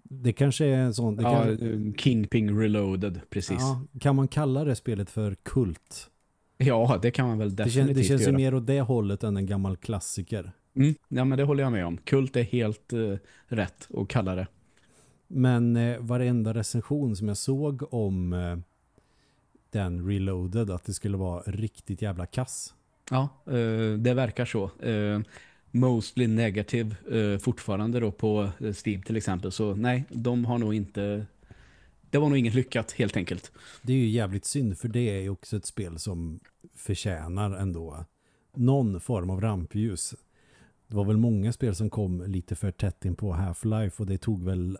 Speaker 1: Det kanske är en sån... Det
Speaker 2: Ja,
Speaker 1: kanske,
Speaker 2: eh, Kingping Reloaded, precis.
Speaker 1: ja, kan man kalla det spelet för kult?
Speaker 2: Ja, det kan man väl
Speaker 1: Det,
Speaker 2: definitivt
Speaker 1: kän, det känns ju
Speaker 2: göra.
Speaker 1: mer åt det hållet än en gammal klassiker.
Speaker 2: Mm, ja, men det håller jag med om. Kult är helt eh, rätt att kalla det.
Speaker 1: Men eh, varenda recension som jag såg om eh, den Reloaded, att det skulle vara riktigt jävla kass.
Speaker 2: Ja, eh, det verkar så. Eh, mostly negative eh, fortfarande då på Steam till exempel. Så nej, de har nog inte... Det var nog inget lyckat helt enkelt.
Speaker 1: Det är ju jävligt synd för det är ju också ett spel som förtjänar ändå någon form av rampljus. Det var väl många spel som kom lite för tätt in på Half-Life och det tog väl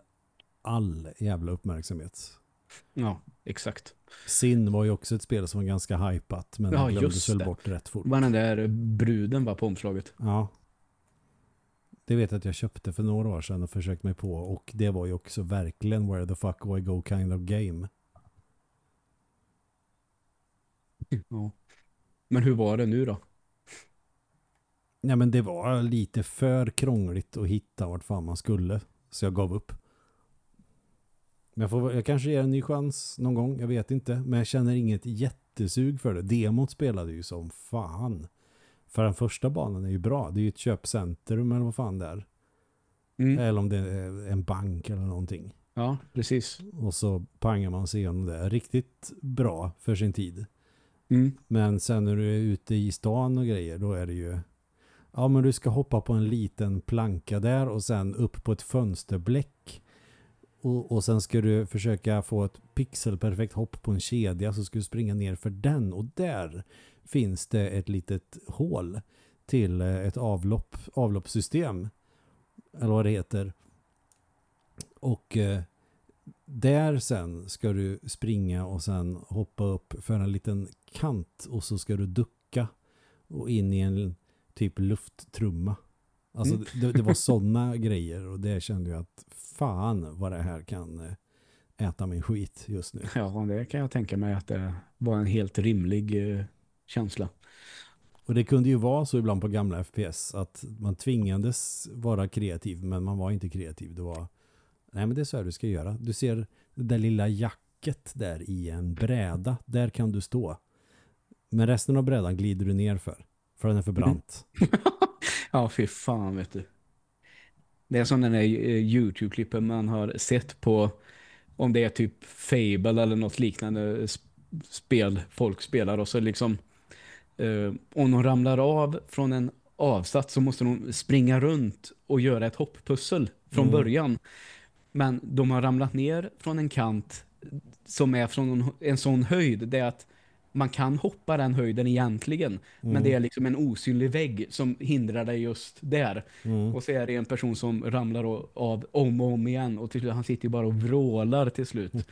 Speaker 1: all jävla uppmärksamhet.
Speaker 2: Ja, exakt.
Speaker 1: Sin var ju också ett spel som var ganska hypat men
Speaker 2: Ja,
Speaker 1: glömdes väl bort rätt fort.
Speaker 2: Vad den där bruden var på omslaget.
Speaker 1: Ja. Det vet jag att jag köpte för några år sedan och försökt mig på och det var ju också verkligen where the fuck do I go kind of game.
Speaker 2: Ja. Men hur var det nu då?
Speaker 1: Nej men det var lite för krångligt att hitta vart fan man skulle. Så jag gav upp. Men jag, får, jag kanske ger en ny chans någon gång, jag vet inte. Men jag känner inget jättesug för det. Demot spelade ju som fan. För den första banan är ju bra. Det är ju ett köpcentrum eller vad fan det är.
Speaker 2: Mm.
Speaker 1: Eller om det är en bank eller någonting.
Speaker 2: Ja, precis.
Speaker 1: Och så pangar man sig igenom det. Riktigt bra för sin tid.
Speaker 2: Mm.
Speaker 1: Men sen när du är ute i stan och grejer, då är det ju... Ja, men du ska hoppa på en liten planka där och sen upp på ett fönsterbläck. Och, och sen ska du försöka få ett pixelperfekt hopp på en kedja så ska du springa ner för den. Och där finns det ett litet hål till eh, ett avlopp, avloppssystem. Eller vad det heter. Och eh, där sen ska du springa och sen hoppa upp för en liten kant och så ska du ducka och in i en typ lufttrumma. Alltså
Speaker 2: Mm.
Speaker 1: det, det var sådana grejer och det kände jag att fan vad det här kan eh, äta min skit just nu.
Speaker 2: Ja, det kan jag tänka mig att det var en helt rimlig känsla.
Speaker 1: Och det kunde ju vara så ibland på gamla FPS att man tvingades vara kreativ men man var inte kreativ. Det var, nej men det är så här du ska göra. Du ser det lilla jacket där i en bräda. Där kan du stå. Men resten av brädan glider du ner för. För den är för brant.
Speaker 2: Ja, fy fan vet du. Det är som den där eh, YouTube-klippen man har sett på om det är typ Fable eller något liknande sp- spel folk spelar och så liksom eh, om de ramlar av från en avsats så måste de springa runt och göra ett hopppussel från
Speaker 1: Mm.
Speaker 2: början. Men de har ramlat ner från en kant som är från en, en sån höjd det är att man kan hoppa den höjden egentligen men det är liksom en osynlig vägg som hindrar dig just där.
Speaker 1: Mm.
Speaker 2: Och så är det en person som ramlar av om och om igen och till slut, han sitter ju bara och vrålar till slut.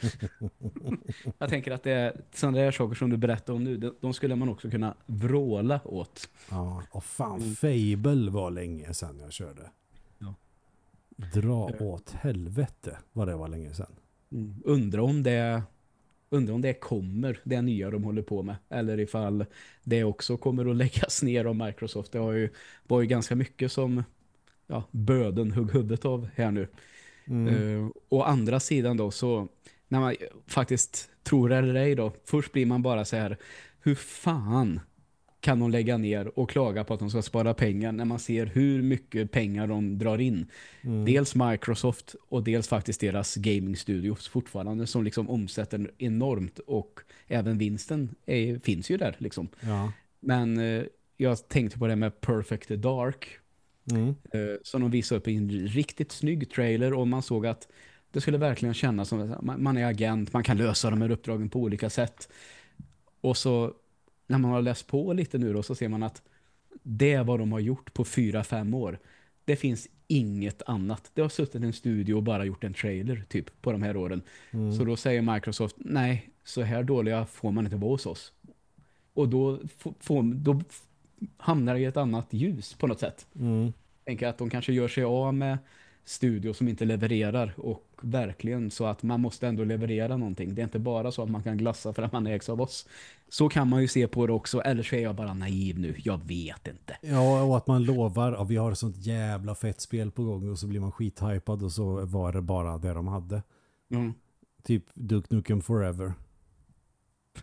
Speaker 2: Jag tänker att det är sådana där saker som du berättar om nu, de, de skulle man också kunna vråla åt.
Speaker 1: Ja, och fan Fable var länge sedan jag körde.
Speaker 2: Ja.
Speaker 1: Dra åt helvete vad det var länge sedan.
Speaker 2: Mm. Undrar om det undrar om det kommer, det nya de håller på med. Eller ifall det också kommer att läggas ner av Microsoft. Det har ju, var ju ganska mycket som ja, böden hugg huvudet av här nu.
Speaker 1: Mm.
Speaker 2: Uh, å andra sidan då så när man faktiskt tror eller ej då, först blir man bara så här, hur fan kan de lägga ner och klaga på att de ska spara pengar när man ser hur mycket pengar de drar in.
Speaker 1: Mm.
Speaker 2: Dels Microsoft och dels faktiskt deras gaming studios fortfarande som liksom omsätter enormt och även vinsten är, finns ju där liksom.
Speaker 1: Ja.
Speaker 2: Men eh, jag tänkte på det med Perfect Dark
Speaker 1: Mm.
Speaker 2: eh, som de visade upp i en riktigt snygg trailer och man såg att det skulle verkligen kännas som att man är agent, man kan lösa de här uppdragen på olika sätt. Och så när man har läst på lite nu då så ser man att det är vad de har gjort på fyra, fem år. Det finns inget annat. Det har suttit en studio och bara gjort en trailer typ på de här åren.
Speaker 1: Mm.
Speaker 2: Så då säger Microsoft, nej, så här dåliga får man inte vara hos oss. Och då, får, då hamnar det i ett annat ljus på något sätt.
Speaker 1: Mm.
Speaker 2: tänker att de kanske gör sig av med studio som inte levererar och verkligen så att man måste ändå leverera någonting. Det är inte bara så att man kan glassa för att man ägs av oss. Så kan man ju se på det också, eller så är jag bara naiv nu, jag vet inte.
Speaker 1: Ja, och att man lovar att vi har ett sånt jävla fett spel på gång och så blir man skithypad och så var det bara det de hade.
Speaker 2: Mm.
Speaker 1: Typ Duke Nukem Forever.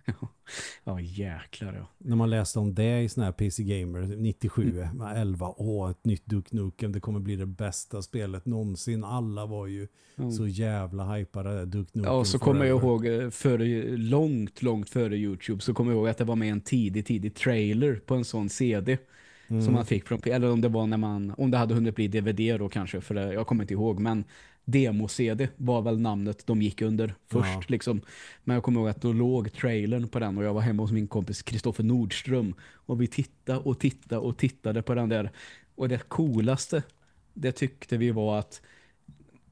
Speaker 2: ja, jäklar ja.
Speaker 1: När man läste om det i sån här PC Gamer 97, mm. 11, åh ett nytt Duke Nukem, det kommer bli det bästa spelet någonsin. Alla var ju mm. så jävla hypade Duke Nukem.
Speaker 2: Ja, så kommer jag ihåg eh, före, långt, långt före Youtube så kommer jag ihåg att det var med en tidig, tidig trailer på en sån CD. Mm. Som man fick från, eller om det var när man, om det hade hunnit bli DVD då kanske, för det, jag kommer inte ihåg, men demo-CD var väl namnet de gick under först ja. liksom. Men jag kommer ihåg att då låg trailern på den och jag var hemma hos min kompis Kristoffer Nordström och vi tittade och tittade och tittade på den där och det coolaste det tyckte vi var att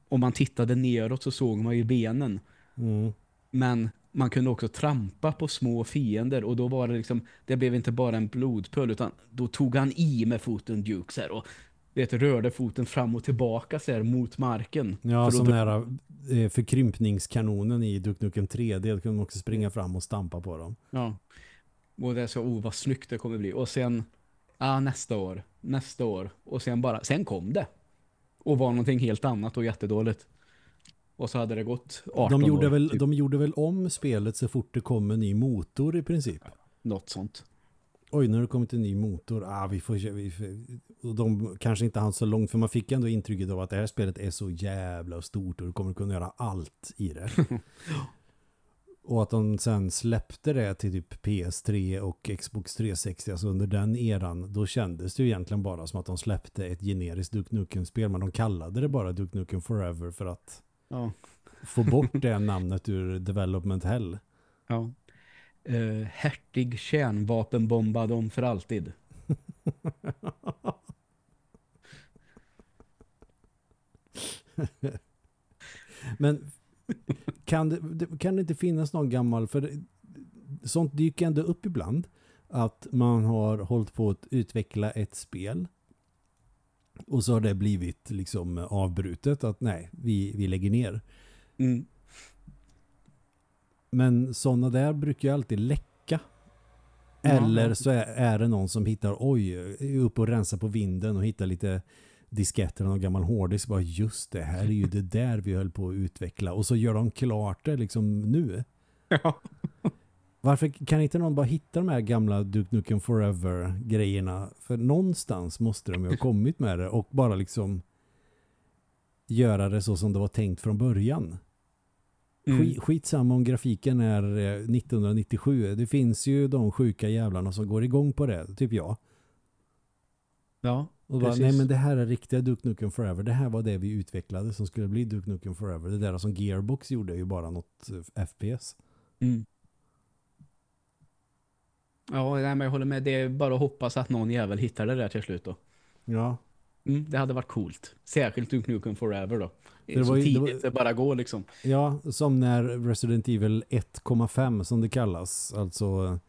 Speaker 2: om man tittade neråt så såg man ju benen. Mm. Men man kunde också trampa på små fiender och då var det liksom, det blev inte bara en blodpöl utan då tog han i med foten Duke så här, och vet, rörde foten fram och tillbaka så här, mot marken.
Speaker 1: Ja, som den här eh, förkrympningskanonen i Duke Nukem 3D. Då kunde man också springa fram och stampa på dem.
Speaker 2: Ja. Och det är så, oh vad snyggt det kommer bli. Och sen, ja nästa år, nästa år. Och sen bara, sen kom det. Och var någonting helt annat och jättedåligt. Och så hade det gått 18
Speaker 1: de gjorde
Speaker 2: år.
Speaker 1: Väl, typ. De gjorde väl om spelet så fort det kom en ny motor i princip.
Speaker 2: Något sånt.
Speaker 1: Oj, nu har det kommit en ny motor. Ah, vi får, vi får, de kanske inte hann så långt, för man fick ändå intrycket av att det här spelet är så jävla stort och du kommer kunna göra allt i det. och att de sen släppte det till typ PS3 och Xbox 360, alltså under den eran, då kändes det ju egentligen bara som att de släppte ett generiskt Duke Nukem-spel, men de kallade det bara Duke Nukem Forever för att ja. få bort det namnet ur Development Hell.
Speaker 2: Ja uh, hertig kärnvapenbombad om för alltid.
Speaker 1: Men kan det, kan det inte finnas någon gammal, för det, sånt dyker ändå upp ibland, att man har hållit på att utveckla ett spel och så har det blivit liksom avbrutet att nej, vi, vi lägger ner. Mm. Men sådana där brukar ju alltid läcka. Eller så är, är det någon som hittar, oj, upp och rensa på vinden och hittar lite disketter och gammal hårddisk. Bara just det, här är ju det där vi höll på att utveckla. Och så gör de klart det liksom nu. Ja. Varför kan inte någon bara hitta de här gamla Duke Nukem Forever-grejerna? För någonstans måste de ju ha kommit med det och bara liksom göra det så som det var tänkt från början. Mm. Skit, skitsamma om grafiken är 1997. Eh, det finns ju de sjuka jävlarna som går igång på det, typ jag.
Speaker 2: Ja,
Speaker 1: och bara, nej men det här är riktiga Duke Nukem Forever. Det här var det vi utvecklade som skulle bli Duke Nukem Forever. Det där som Gearbox gjorde är ju bara något eh, FPS. Mm.
Speaker 2: Ja, nej, men jag håller med. Det är bara att hoppas att någon jävel hittar det där till slut då.
Speaker 1: Ja.
Speaker 2: Mm, det hade varit coolt. Särskilt Duke Nukem Forever då. Det var, tidigt det, var, det bara går liksom.
Speaker 1: Ja, som när Resident Evil 1,5 som det kallas. Alltså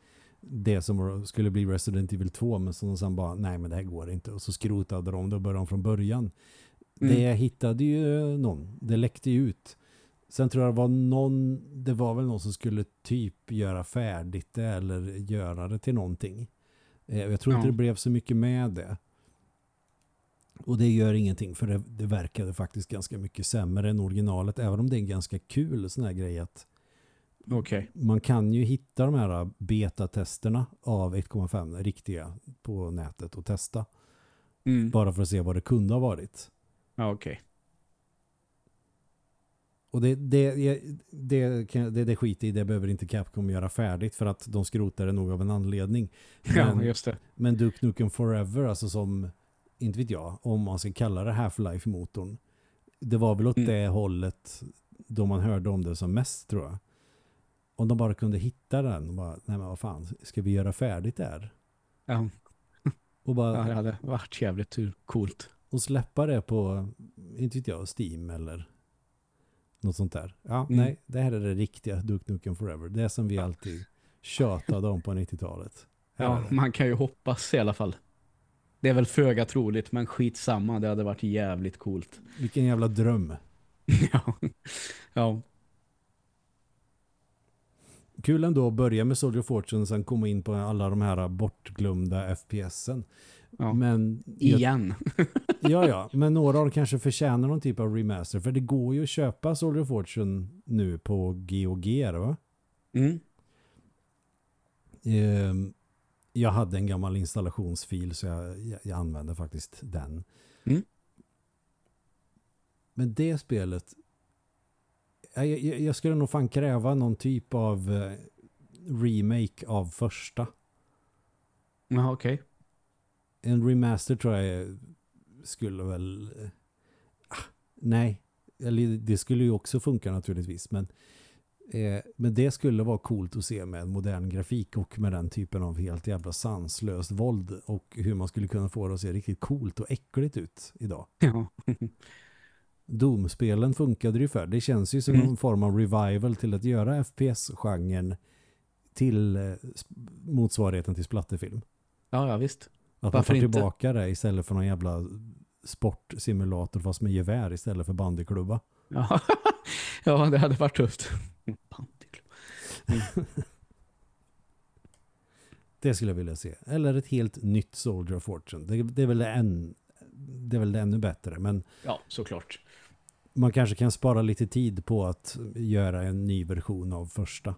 Speaker 1: det som skulle bli Resident Evil 2 men som de sen bara, nej men det här går inte. Och så skrotade de det och började de från början. Mm. Det hittade ju någon. Det läckte ut. Sen tror jag det var någon, det var väl någon som skulle typ göra färdigt det eller göra det till någonting. Eh, jag tror ja. inte det blev så mycket med det. Och det gör ingenting för det, det verkade faktiskt ganska mycket sämre än originalet även om det är en ganska kul sån här grej att
Speaker 2: okay.
Speaker 1: man kan ju hitta de här betatesterna av 1,5 riktiga på nätet och testa. Mm. Bara för att se vad det kunde ha varit.
Speaker 2: Ja, okej. Okay.
Speaker 1: Och det, det, det, det, det skit i, det behöver inte Capcom göra färdigt för att de skrotar det nog av en anledning.
Speaker 2: Men, ja, just det.
Speaker 1: Men Duke Nukem Forever, alltså som inte vet jag, om man ska kalla det Half-Life-motorn. Det var väl åt mm. det hållet då man hörde om det som mest tror jag. Om de bara kunde hitta den och bara, nej men vad fan, ska vi göra färdigt där?
Speaker 2: Ja.
Speaker 1: Och bara,
Speaker 2: ja, det hade varit jävligt coolt.
Speaker 1: Och släppa det på, inte vet jag, Steam eller något sånt där. Ja, mm. nej, det här är det riktiga Duke Nukem Forever. Det som vi alltid tjatade om på 90-talet.
Speaker 2: Ja, man kan ju hoppas i alla fall. Det är väl föga troligt, men skitsamma. Det hade varit jävligt coolt.
Speaker 1: Vilken jävla dröm.
Speaker 2: ja. ja.
Speaker 1: Kul ändå att börja med Soldier Fortune och sen komma in på alla de här bortglömda FPSen.
Speaker 2: Ja. Men Igen.
Speaker 1: ja, ja. Men några av kanske förtjänar någon typ av remaster. För det går ju att köpa Soldier Fortune nu på GOG, va?
Speaker 2: Mm.
Speaker 1: Ehm, jag hade en gammal installationsfil så jag, jag, jag använde faktiskt den.
Speaker 2: Mm.
Speaker 1: Men det spelet jag, jag, skulle nog fan kräva någon typ av eh, remake av första.
Speaker 2: Jaha, okej.
Speaker 1: En remaster tror jag skulle väl... eh, Ah, nej, eller det skulle ju också funka naturligtvis. Men, eh, men det skulle vara coolt att se med modern grafik och med den typen av helt jävla sanslöst våld. Och hur man skulle kunna få det att se riktigt coolt och äckligt ut idag.
Speaker 2: Ja.
Speaker 1: Doom-spelen funkade ju för. Det känns ju som
Speaker 2: Mm.
Speaker 1: en form av revival till att göra FPS-genren till eh, motsvarigheten till splatterfilm.
Speaker 2: ja, ja, visst.
Speaker 1: Att
Speaker 2: Varför
Speaker 1: man
Speaker 2: inte?
Speaker 1: tillbaka det istället för någon jävla sportsimulator fast med gevär istället för bandyklubba.
Speaker 2: Ja, ja det hade varit tufft. Bandyklubb.
Speaker 1: Det skulle jag vilja se. Eller ett helt nytt Soldier of Fortune. Det, det, är väl än, det är väl det ännu bättre. Men
Speaker 2: Ja, såklart.
Speaker 1: man kanske kan spara lite tid på att göra en ny version av första.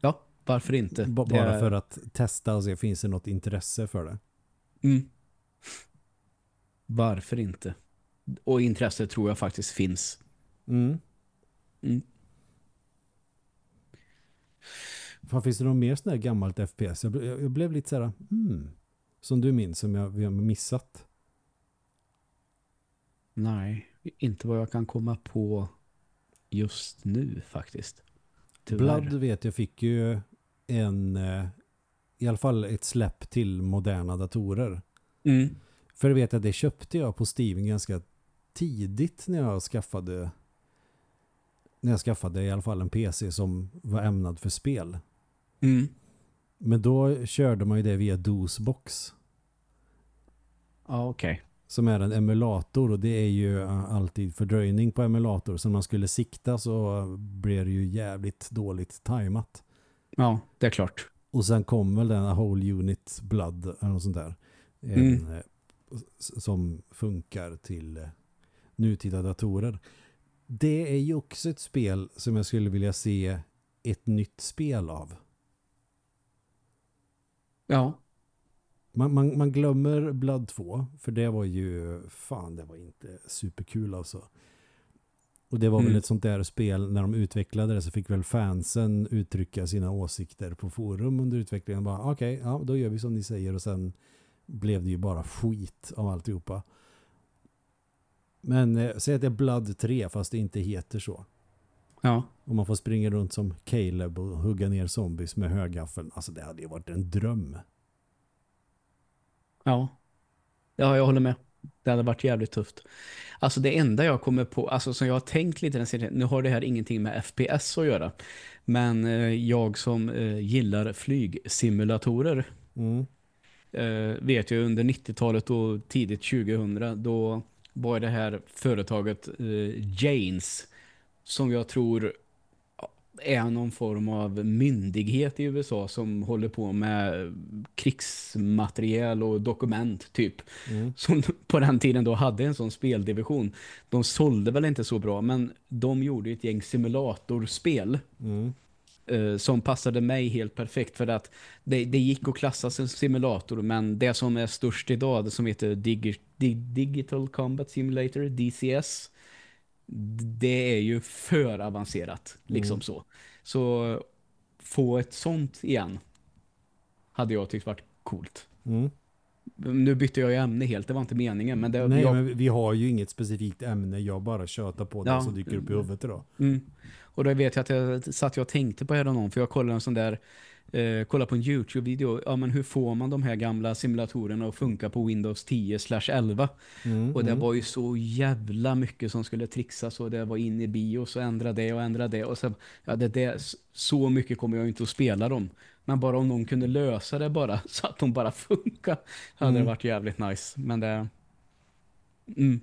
Speaker 2: Ja, varför inte?
Speaker 1: B- bara
Speaker 2: är-
Speaker 1: för att testa och se finns det något intresse för det.
Speaker 2: Mm. Varför inte? Och intresse tror jag faktiskt finns.
Speaker 1: Mm.
Speaker 2: Mm.
Speaker 1: Fan, finns det något mer sån här gammalt FPS? Jag, jag, jag blev lite så här, hmm, som du minns som jag, har missat.
Speaker 2: Nej, inte vad jag kan komma på just nu faktiskt. Tyvärr.
Speaker 1: Blood vet jag fick ju en, eh, i alla fall ett släpp till moderna datorer.
Speaker 2: Mm.
Speaker 1: För jag vet att det köpte jag på Steven ganska tidigt när jag skaffade när jag skaffade i alla fall en PC som var ämnad för spel.
Speaker 2: Mm.
Speaker 1: Men då körde man ju det via DOSBox.
Speaker 2: Ja, okej.
Speaker 1: som är en emulator och det är ju eh, alltid fördröjning på emulator så när man skulle sikta så blir det ju jävligt dåligt tajmat.
Speaker 2: Ja, det är klart.
Speaker 1: Och sen kom väl den Whole Unit Blood eller något sånt där. En,
Speaker 2: Mm.
Speaker 1: eh, Som funkar till eh, nutida datorer. Det är ju också ett spel som jag skulle vilja se ett nytt spel av.
Speaker 2: Ja.
Speaker 1: Man, man, man glömmer Blood 2 för det var ju fan det var inte superkul alltså. Och det var väl
Speaker 2: Mm.
Speaker 1: ett sånt där spel när de utvecklade det så fick väl fansen uttrycka sina åsikter på forum under utvecklingen. Bara okej, ja då gör vi som ni säger och sen blev det ju bara skit av alltihopa. Men eh, säg att det är Blood 3 fast det inte heter så.
Speaker 2: Ja.
Speaker 1: Och man får springa runt som Caleb och hugga ner zombies med högaffeln. Alltså det hade ju varit en dröm.
Speaker 2: Ja. Ja, jag håller med. Det hade varit jävligt tufft. Alltså det enda jag kommer på, alltså som jag har tänkt lite den serien, nu har det här ingenting med FPS att göra. Men eh, jag som eh, gillar flygsimulatorer
Speaker 1: Mm.
Speaker 2: eh, vet ju under 90-talet och tidigt 2000 då var det här företaget eh, Janes som jag tror är någon form av myndighet i USA som håller på med krigsmateriel och dokument typ.
Speaker 1: Mm.
Speaker 2: Som på den tiden då hade en sån speldivision. De sålde väl inte så bra men de gjorde ett gäng simulatorspel
Speaker 1: Mm.
Speaker 2: Eh, som passade mig helt perfekt för att det, det gick att klassa som simulator men det som är störst idag det som heter Digi Dig- Digital Combat Simulator DCS det är ju för avancerat liksom
Speaker 1: Mm.
Speaker 2: så. Så få ett sånt igen hade jag tyckt varit coolt.
Speaker 1: Mm.
Speaker 2: Nu bytte jag ju ämne helt, det var inte meningen men det
Speaker 1: Nej,
Speaker 2: jag,
Speaker 1: men vi har ju inget specifikt ämne. Jag bara tjötar på det
Speaker 2: Ja.
Speaker 1: som dyker upp i huvudet idag.
Speaker 2: Mm. Och då vet jag att jag satt jag och tänkte på någon för jag kollade en sån där eh, kollade på en YouTube-video. Ja, men hur får man de här gamla simulatorerna att funka på Windows 10 11?
Speaker 1: Mm,
Speaker 2: Och det
Speaker 1: mm.
Speaker 2: var ju så jävla mycket som skulle trixas och det var in i bios och ändra det och ändra det. Och sen, ja, det, det, så mycket kommer jag inte att spela dem. Men bara om någon kunde lösa det bara så att de bara funkar hade
Speaker 1: Mm.
Speaker 2: det varit jävligt nice. Men det... Mm.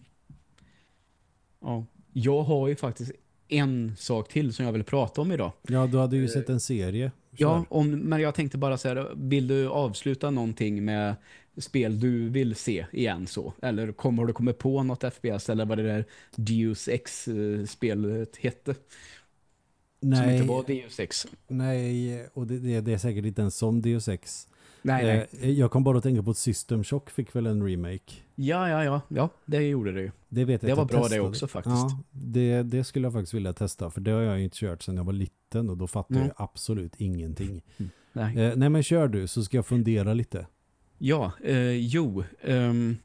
Speaker 2: Ja. Jag har ju faktiskt en sak till som jag vill prata om idag.
Speaker 1: Ja, du hade ju sett en serie. Kör.
Speaker 2: Ja, om, men jag tänkte bara så här, vill du avsluta någonting med spel du vill se igen så? Eller kommer har du kommit på något FPS eller vad det där Deus Ex-spelet hette? Som
Speaker 1: Nej,
Speaker 2: inte var Deus Ex.
Speaker 1: nej och det, det, det är säkert inte ens som Deus Ex.
Speaker 2: Nej, nej.
Speaker 1: Eh, jag kom bara att tänka på att System Shock fick väl en remake.
Speaker 2: Ja, ja, ja. Ja, det gjorde det ju.
Speaker 1: Det, vet jag
Speaker 2: Det var
Speaker 1: jag
Speaker 2: bra det
Speaker 1: testade.
Speaker 2: också faktiskt.
Speaker 1: Ja, det, det skulle jag faktiskt vilja testa för det har jag inte kört sedan jag var liten och då fattar
Speaker 2: Mm.
Speaker 1: jag absolut ingenting.
Speaker 2: Nej.
Speaker 1: Eh, nej men kör du så ska jag fundera lite.
Speaker 2: Ja, eh, jo. ehm,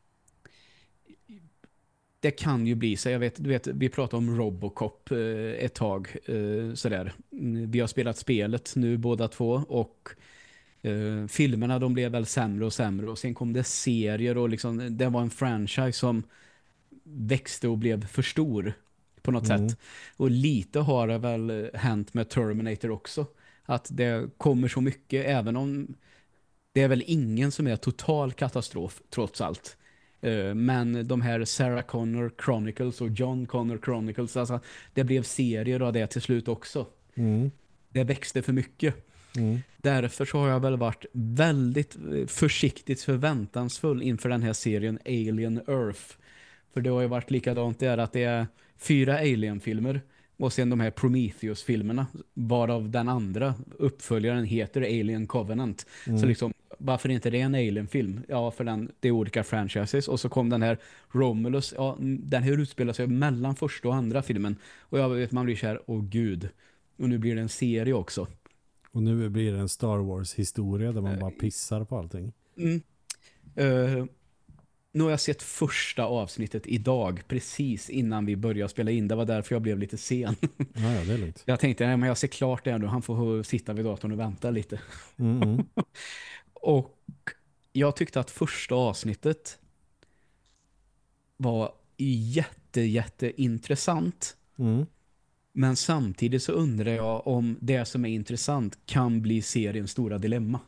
Speaker 2: det kan ju bli så. Jag vet, du vet, vi pratade om Robocop eh, ett tag. Eh, sådär. Mm, Vi har spelat spelet nu båda två och eh, filmerna de blev väl sämre och sämre och sen kom det serier och liksom, det var en franchise som växte och blev för stor på något
Speaker 1: Mm.
Speaker 2: sätt. Och lite har det väl hänt med Terminator också. Att det kommer så mycket även om det är väl ingen som är total katastrof trots allt. Eh, Men de här Sarah Connor Chronicles och John Connor Chronicles, alltså det blev serier av det till slut också.
Speaker 1: Mm.
Speaker 2: Det växte för mycket.
Speaker 1: Mm.
Speaker 2: Därför så har jag väl varit väldigt eh, försiktigt förväntansfull inför den här serien Alien Earth. För det har ju varit likadant där att det är fyra Alien-filmer och sen de här Prometheus-filmerna varav den andra uppföljaren heter Alien Covenant. Så liksom, varför inte det är en Alien-film? Ja, för den, det är olika franchises. Och så kom den här Romulus. Ja, mm, den här utspelar sig mellan första och andra filmen. Och jag vet, man blir så här, åh gud. Och nu blir det en serie också.
Speaker 1: Och nu blir det en Star Wars historia där man
Speaker 2: Eh,
Speaker 1: bara pissar på allting.
Speaker 2: Mm. Eh, nu har jag sett första avsnittet idag, precis innan vi började spela in. Det var därför jag blev lite sen.
Speaker 1: Ja, ja det är lugnt.
Speaker 2: Jag tänkte, nej, men jag ser klart det nu. Han får sitta vid datorn och vänta lite.
Speaker 1: Mm, mm.
Speaker 2: Och jag tyckte att första avsnittet var jätte, jätte intressant.
Speaker 1: Mm.
Speaker 2: Men samtidigt så undrar jag om det som är intressant kan bli seriens stora dilemma.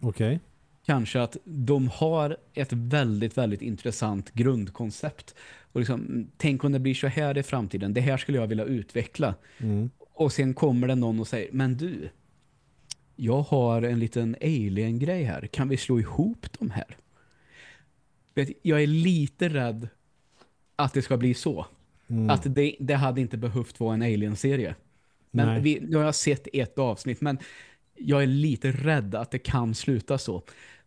Speaker 1: Okej.
Speaker 2: Kanske att de har ett väldigt, väldigt intressant grundkoncept. Och liksom, tänk om det blir så här i framtiden. Det här skulle jag vilja utveckla.
Speaker 1: Mm.
Speaker 2: Och sen kommer det någon och säger, men du, jag har en liten alien-grej här. Kan vi slå ihop de här? Jag är lite rädd att det ska bli så.
Speaker 1: Mm.
Speaker 2: Att det, det hade inte behövt vara en alien-serie. Men vi, nu har jag sett ett avsnitt, men jag är lite rädd att det kan sluta så.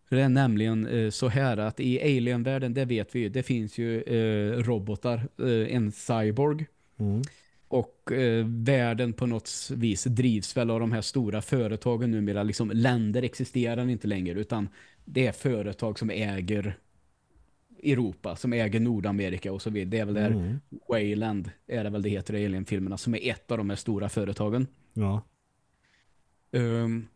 Speaker 2: För det är nämligen eh, så här att i alien-världen, det vet vi ju, det finns ju eh, robotar, eh, en cyborg.
Speaker 1: Mm.
Speaker 2: Och eh, världen på något vis drivs väl av de här stora företagen numera. Liksom, länder existerar inte längre utan det är företag som äger Europa, som äger Nordamerika och så vidare. Det är väl där
Speaker 1: Mm.
Speaker 2: Wayland är det väl det heter i Alien-filmerna som är ett av de här stora företagen.
Speaker 1: Ja.
Speaker 2: Ehm,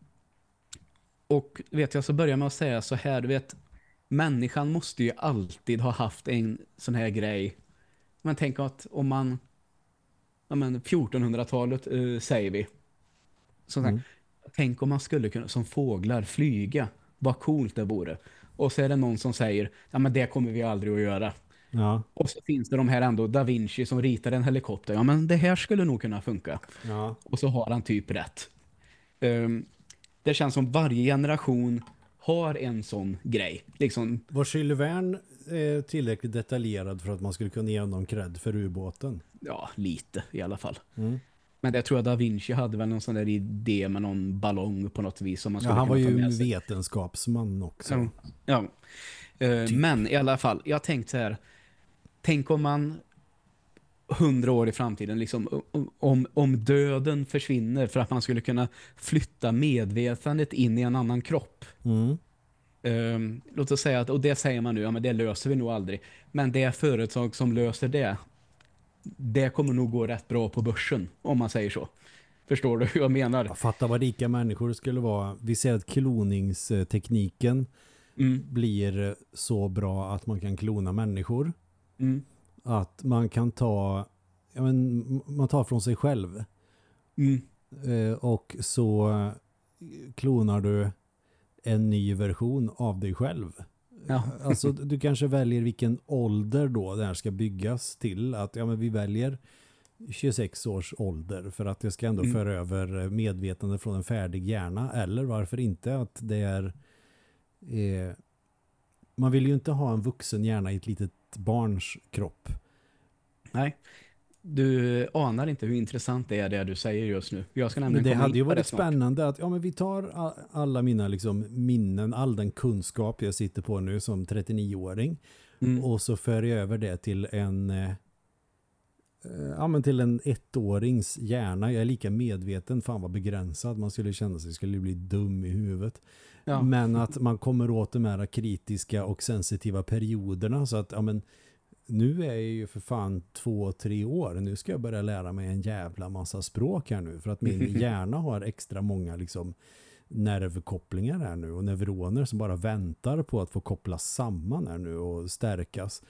Speaker 2: och vet jag så börjar med att säga så här, du vet människan måste ju alltid ha haft en sån här grej. Man tänker att om man ja men 1400-talet eh, säger vi. Så
Speaker 1: Mm.
Speaker 2: Tänk om man skulle kunna som fåglar flyga. Vad coolt det vore. Och så är det någon som säger, ja men det kommer vi aldrig att göra.
Speaker 1: Ja.
Speaker 2: Och så finns det de här ändå, Da Vinci som ritar en helikopter. Ja men det här skulle nog kunna funka.
Speaker 1: Ja.
Speaker 2: Och så har han typ rätt. Ehm, det känns som varje generation har en sån grej. Liksom,
Speaker 1: Var Jules Verne eh, tillräckligt detaljerad för att man skulle kunna ge honom cred för ubåten?
Speaker 2: ja, lite i alla fall.
Speaker 1: Mm.
Speaker 2: Men det tror jag Da Vinci hade väl någon sån där idé med någon ballong på något vis. Som man
Speaker 1: Ja,
Speaker 2: skulle
Speaker 1: han var ju en vetenskapsman också.
Speaker 2: Ja. ja. Eh, Men i alla fall, jag tänkte så här. Tänk om man hundra år i framtiden, liksom, om, om döden försvinner för att man skulle kunna flytta medvetandet in i en annan kropp.
Speaker 1: Mm.
Speaker 2: Um, låt oss säga att, och det säger man nu, ja men det löser vi nog aldrig. Men det företag som löser det, det kommer nog gå rätt bra på börsen, om man säger så. Förstår du hur jag menar?
Speaker 1: Jag fattar vad rika människor skulle vara. Vi ser att kloningstekniken
Speaker 2: Mm,
Speaker 1: blir så bra att man kan klona människor.
Speaker 2: mm,
Speaker 1: Att man kan ta ja, men, man tar från sig själv.
Speaker 2: mm,
Speaker 1: Eh, och så klonar du en ny version av dig själv.
Speaker 2: Ja.
Speaker 1: Alltså du kanske väljer vilken ålder då det här ska byggas till. Att ja, men vi väljer 26 års ålder för att det ska ändå
Speaker 2: Mm.
Speaker 1: föra över medvetande från en färdig hjärna. Eller varför inte att det är eh, man vill ju inte ha en vuxen hjärna i ett litet barns kropp.
Speaker 2: nej. Du anar inte hur intressant det är det du säger just nu. Jag ska
Speaker 1: Men
Speaker 2: nämligen
Speaker 1: det
Speaker 2: komma
Speaker 1: hade ju varit spännande att ja, men vi tar alla mina liksom, minnen, all den kunskap jag sitter på nu som 39-åring
Speaker 2: Mm.
Speaker 1: och så för jag över det till en eh, eh, ja, men till en ettårings hjärna. Jag är lika medveten, fan vad begränsad. Man skulle känna sig, skulle bli dum i huvudet.
Speaker 2: Ja.
Speaker 1: Men att man kommer åt de här kritiska och sensitiva perioderna så att ja, men, nu är jag ju för fan två, tre år. Nu ska jag börja lära mig en jävla massa språk här nu. För att min hjärna har extra många liksom nervkopplingar här nu och neuroner som bara väntar på att få kopplas samman här nu och stärkas.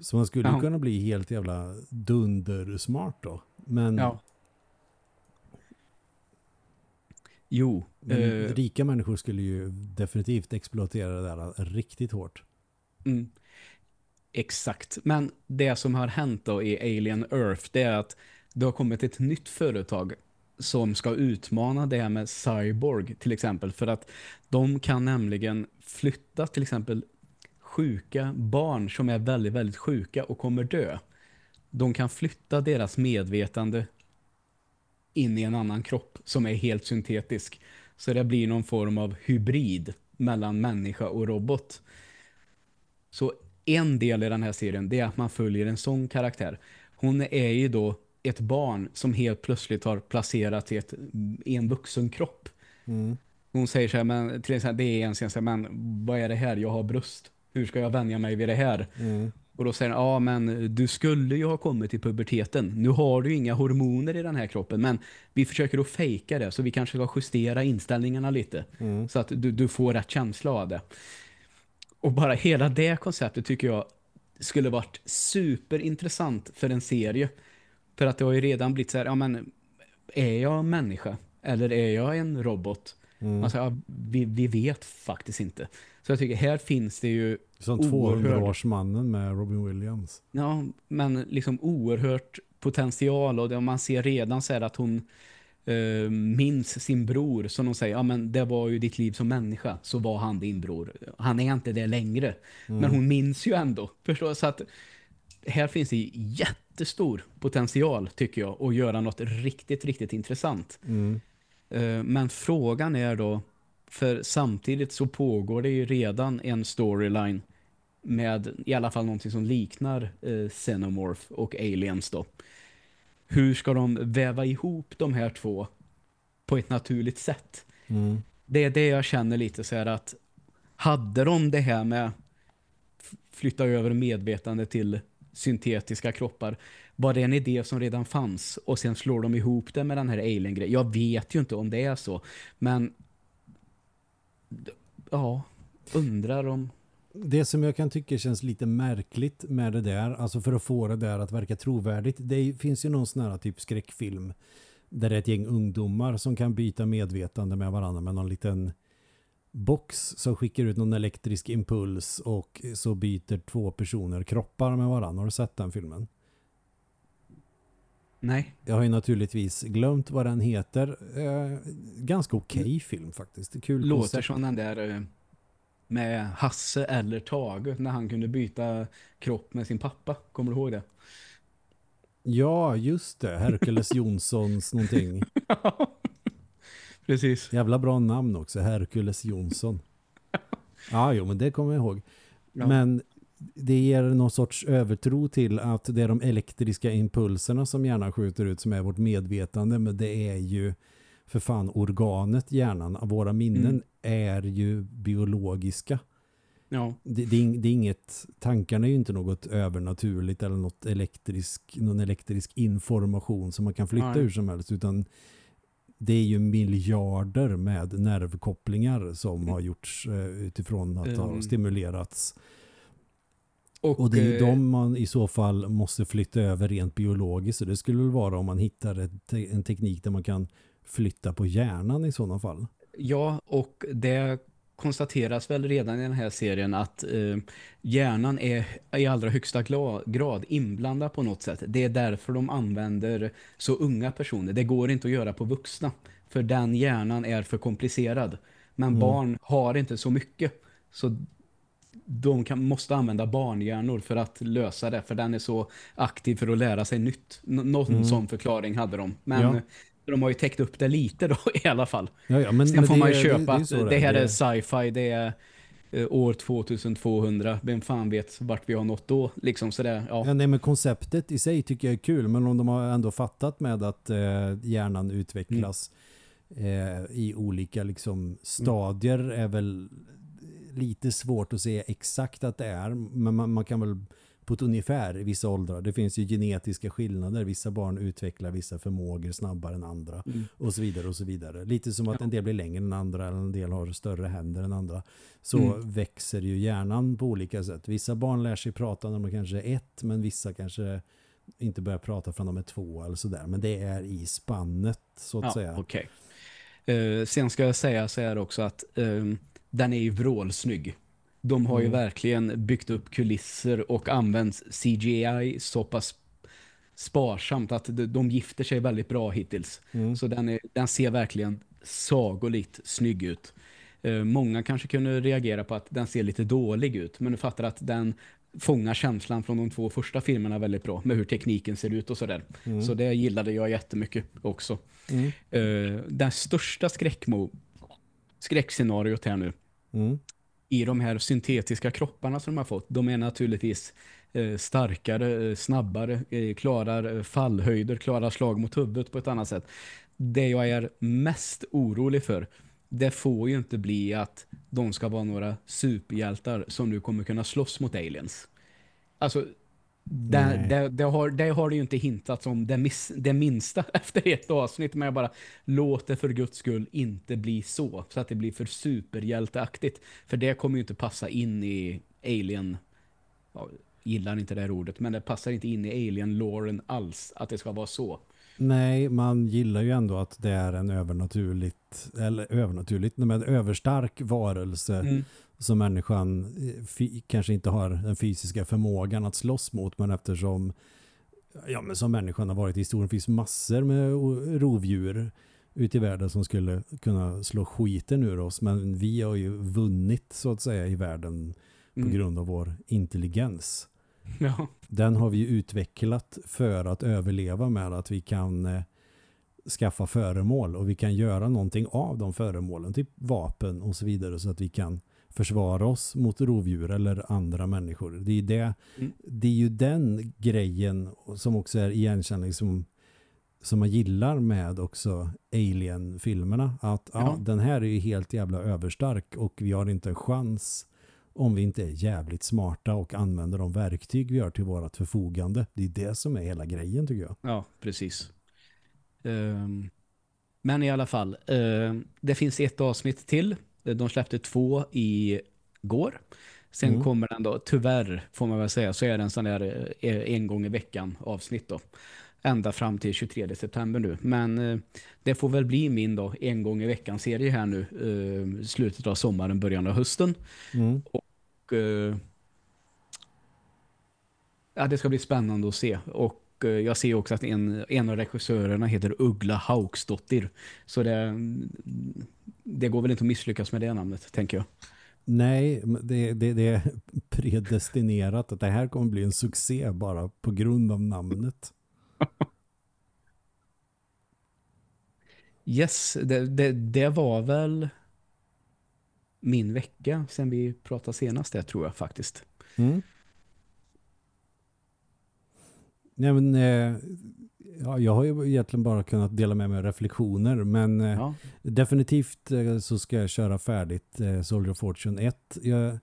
Speaker 1: Så man skulle
Speaker 2: Ja.
Speaker 1: kunna bli helt jävla dundersmart då. Men,
Speaker 2: Ja. Jo,
Speaker 1: men
Speaker 2: eh,
Speaker 1: rika människor skulle ju definitivt exploatera det där riktigt hårt.
Speaker 2: Mm. Exakt. Men det som har hänt då i Alien Earth det är att det har kommit ett nytt företag som ska utmana det här med Cyborg till exempel för att de kan nämligen flytta till exempel sjuka barn som är väldigt, väldigt sjuka och kommer dö. De kan flytta deras medvetande in i en annan kropp som är helt syntetisk. Så det blir någon form av hybrid mellan människa och robot. Så en del i den här serien det är att man följer en sån karaktär. Hon är ju då ett barn som helt plötsligt har placerats i, ett, i en vuxen kropp.
Speaker 1: Mm.
Speaker 2: Hon säger så här, men till exempel, det är en scen, men vad är det här? Jag har bröst. Hur ska jag vänja mig vid det här?
Speaker 1: Mm.
Speaker 2: Och då säger han, ja men du skulle ju ha kommit i puberteten. Nu har du inga hormoner i den här kroppen, men vi försöker att fejka det så vi kanske ska justera inställningarna lite.
Speaker 1: Mm.
Speaker 2: Så att du, du får rätt känsla av det. Och bara hela det konceptet tycker jag skulle varit superintressant för en serie. För att det har ju redan blivit så här, ja men är jag människa? Eller är jag en robot?
Speaker 1: Mm.
Speaker 2: Alltså, ja, vi, vi vet faktiskt inte. Så jag tycker här finns det ju
Speaker 1: Som
Speaker 2: Oerhörd.
Speaker 1: 200-årsmannen med Robin Williams.
Speaker 2: Ja, men liksom oerhört potential och det, man ser redan så här att hon eh, minns sin bror som de säger, ja men det var ju ditt liv som människa så var han din bror. Han är inte det längre. Men hon minns ju ändå. Förstår? Så att här finns det jättestor potential tycker jag att göra något riktigt, riktigt intressant.
Speaker 1: Mm.
Speaker 2: Eh, Men frågan är då, för samtidigt så pågår det ju redan en storyline med i alla fall någonting som liknar eh, Xenomorph och Aliens då. Hur ska de väva ihop de här två på ett naturligt sätt?
Speaker 1: Mm.
Speaker 2: Det är det jag känner lite så här att hade de det här med flytta över medvetande till syntetiska kroppar var det en idé som redan fanns och sen slår de ihop det med den här alien-grejen. Jag vet ju inte om det är så, men ja, undrar om
Speaker 1: Det som jag kan tycka känns lite märkligt med det där, alltså för att få det där att verka trovärdigt, det finns ju någon sån här typ skräckfilm där det är ett gäng ungdomar som kan byta medvetande med varandra med någon liten box som skickar ut någon elektrisk impuls och så byter två personer kroppar med varandra. Har du sett den filmen?
Speaker 2: nej.
Speaker 1: Jag har ju naturligtvis glömt vad den heter. Eh, ganska okej film faktiskt. Kul
Speaker 2: Låter
Speaker 1: koncept.
Speaker 2: som den där eh, med Hasse eller Tage när han kunde byta kropp med sin pappa. Kommer du ihåg det?
Speaker 1: Ja, just det. Hercules Jonssons någonting.
Speaker 2: Precis.
Speaker 1: Jävla bra namn också, Hercules Jonsson. Ja, jo, men det kommer jag ihåg.
Speaker 2: Ja.
Speaker 1: Men det ger någon sorts övertro till att det är de elektriska impulserna som hjärnan skjuter ut som är vårt medvetande, men det är ju för fan organet hjärnan. Våra minnen
Speaker 2: Mm.
Speaker 1: är ju biologiska.
Speaker 2: Ja.
Speaker 1: Det, det, är, det är inget, tankarna är ju inte något övernaturligt eller något elektrisk, någon elektrisk information som man kan flytta
Speaker 2: Nej.
Speaker 1: hur som helst utan det är ju miljarder med nervkopplingar som har gjorts eh, utifrån att ha
Speaker 2: Mm.
Speaker 1: stimulerats.
Speaker 2: Och,
Speaker 1: Och det är ju
Speaker 2: eh,
Speaker 1: de man i så fall måste flytta över rent biologiskt. Så det skulle väl vara om man hittar ett, en teknik där man kan flytta på hjärnan i sådana fall.
Speaker 2: Ja, och det konstateras väl redan i den här serien att eh, hjärnan är i allra högsta grad inblandad på något sätt. Det är därför de använder så unga personer. Det går inte att göra på vuxna. För den hjärnan är för komplicerad. Men
Speaker 1: Mm.
Speaker 2: barn har inte så mycket. Så de kan, måste använda barnhjärnor för att lösa det. För den är så aktiv för att lära sig nytt. N någon mm. sån förklaring hade de. Men ja. De har ju täckt upp det lite då i alla fall.
Speaker 1: Ja, ja, men,
Speaker 2: Sen
Speaker 1: men
Speaker 2: får
Speaker 1: det,
Speaker 2: man ju köpa
Speaker 1: det, det
Speaker 2: det här är sci-fi, det är eh, år 2200. Vem fan vet vart vi har nått då? Liksom sådär, ja.
Speaker 1: ja nej, men konceptet i sig tycker jag är kul. Men om de har ändå fattat med att eh, hjärnan utvecklas mm. eh, i olika liksom, stadier mm. är väl lite svårt att säga exakt att det är. Men man, man kan väl på ett ungefär i vissa åldrar. Det finns ju genetiska skillnader. Vissa barn utvecklar vissa förmågor snabbare än andra mm. och så vidare och så vidare. Lite som att en del blir längre än andra eller en del har större händer än andra. Så mm. växer ju hjärnan på olika sätt. Vissa barn lär sig prata när de kanske är ett men vissa kanske inte börjar prata förrän de är två eller sådär. Men det är i spannet så att
Speaker 2: ja,
Speaker 1: säga.
Speaker 2: Okay. Uh, sen ska jag säga så här också att uh, den är ju vrålsnygg. De har ju mm. verkligen byggt upp kulisser och använt CGI så pass sparsamt att de gifter sig väldigt bra hittills. Mm. Så den, är, den ser verkligen sagolikt snygg ut. Uh, många kanske kunde reagera på att den ser lite dålig ut. Men du fattar att den fångar känslan från de två första filmerna väldigt bra. Med hur tekniken ser ut och sådär. Mm. Så det gillade jag jättemycket också. Mm. Uh, den största skräckmo skräckscenariot här nu mm i de här syntetiska kropparna som de har fått. De är naturligtvis eh, starkare, eh, snabbare, eh, klarar eh, fallhöjder, klarar slag mot huvudet på ett annat sätt. Det jag är mest orolig för det får ju inte bli att de ska vara några superhjältar som nu kommer kunna slåss mot aliens. Alltså, det, det, det, har, det har det ju inte hintat om det, miss, det minsta efter ett avsnitt. Men jag bara låter för guds skull inte bli så. Så att det blir för superhjälteaktigt. För det kommer ju inte passa in i Alien. Ja, gillar inte det här ordet. Men det passar inte in i Alien-loren alls. Att det ska vara så.
Speaker 1: Nej, man gillar ju ändå att det är en övernaturligt, eller övernaturligt, men överstark varelse mm som människan eh, kanske inte har den fysiska förmågan att slåss mot men eftersom ja, men som människan har varit i historien finns massor med rovdjur ute i världen som skulle kunna slå skiten ur oss men vi har ju vunnit så att säga i världen på mm. grund av vår intelligens.
Speaker 2: Ja.
Speaker 1: Den har vi utvecklat för att överleva med att vi kan eh, skaffa föremål och vi kan göra någonting av de föremålen, typ vapen och så vidare så att vi kan försvara oss mot rovdjur eller andra människor. Det är, det, mm. det är ju den grejen som också är igenkännlig som, som man gillar med också Alien-filmerna. Att ja. ja. den här är ju helt jävla överstark och vi har inte en chans om vi inte är jävligt smarta och använder de verktyg vi har till vårt förfogande. Det är det som är hela grejen tycker jag.
Speaker 2: Ja, precis. Um, men i alla fall, uh, det finns ett avsnitt till de släppte två i går. Sen mm. kommer den då, tyvärr får man väl säga, så är det en sån där eh, en gång i veckan avsnitt då. Ända fram till 23 september nu. Men eh, det får väl bli min då, en gång i veckan serie här nu. Eh, slutet av sommaren, början av hösten. Mm. Och eh, ja, det ska bli spännande att se. Och jag ser också att en, en av regissörerna heter Uggla Hauksdottir. Så det, det går väl inte att misslyckas med det namnet, tänker jag.
Speaker 1: Nej, det, det, det, är predestinerat att det här kommer bli en succé bara på grund av namnet.
Speaker 2: yes, det, det, var väl min vecka sen vi pratade senast, det tror jag faktiskt. Mm.
Speaker 1: Nej, men eh, Ja, jag har ju egentligen bara kunnat dela med mig av reflektioner men eh, ja. definitivt eh, så ska jag köra färdigt eh, Soldier of Fortune 1. Jag,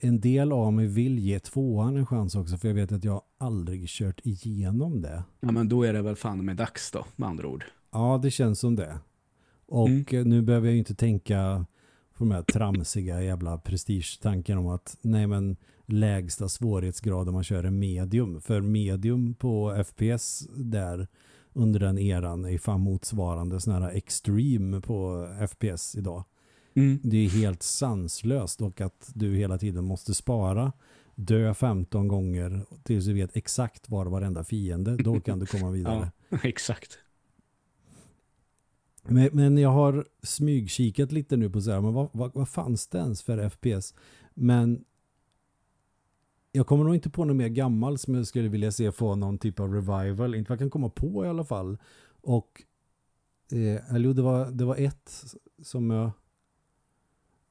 Speaker 1: en del av mig vill ge tvåan en chans också för jag vet att jag aldrig kört igenom det.
Speaker 2: Ja men då är det väl fan med dags då med andra ord.
Speaker 1: Ja det känns som det. Och mm. nu behöver jag ju inte tänka på de här tramsiga jävla prestigetanken om att nej men lägsta svårighetsgrad om man kör en medium. För medium på FPS där under den eran är fan motsvarande sån här extreme på FPS idag. Mm. Det är helt sanslöst och att du hela tiden måste spara dö 15 gånger tills du vet exakt var varenda fiende. Då kan du komma vidare.
Speaker 2: ja, exakt.
Speaker 1: Men, men, jag har smygkikat lite nu på så här, men vad, vad, vad fanns det ens för FPS? Men jag kommer nog inte på något mer gammal som jag skulle vilja se få någon typ av revival. Inte vad jag kan komma på i alla fall. Och eh, eller det var, det var ett som jag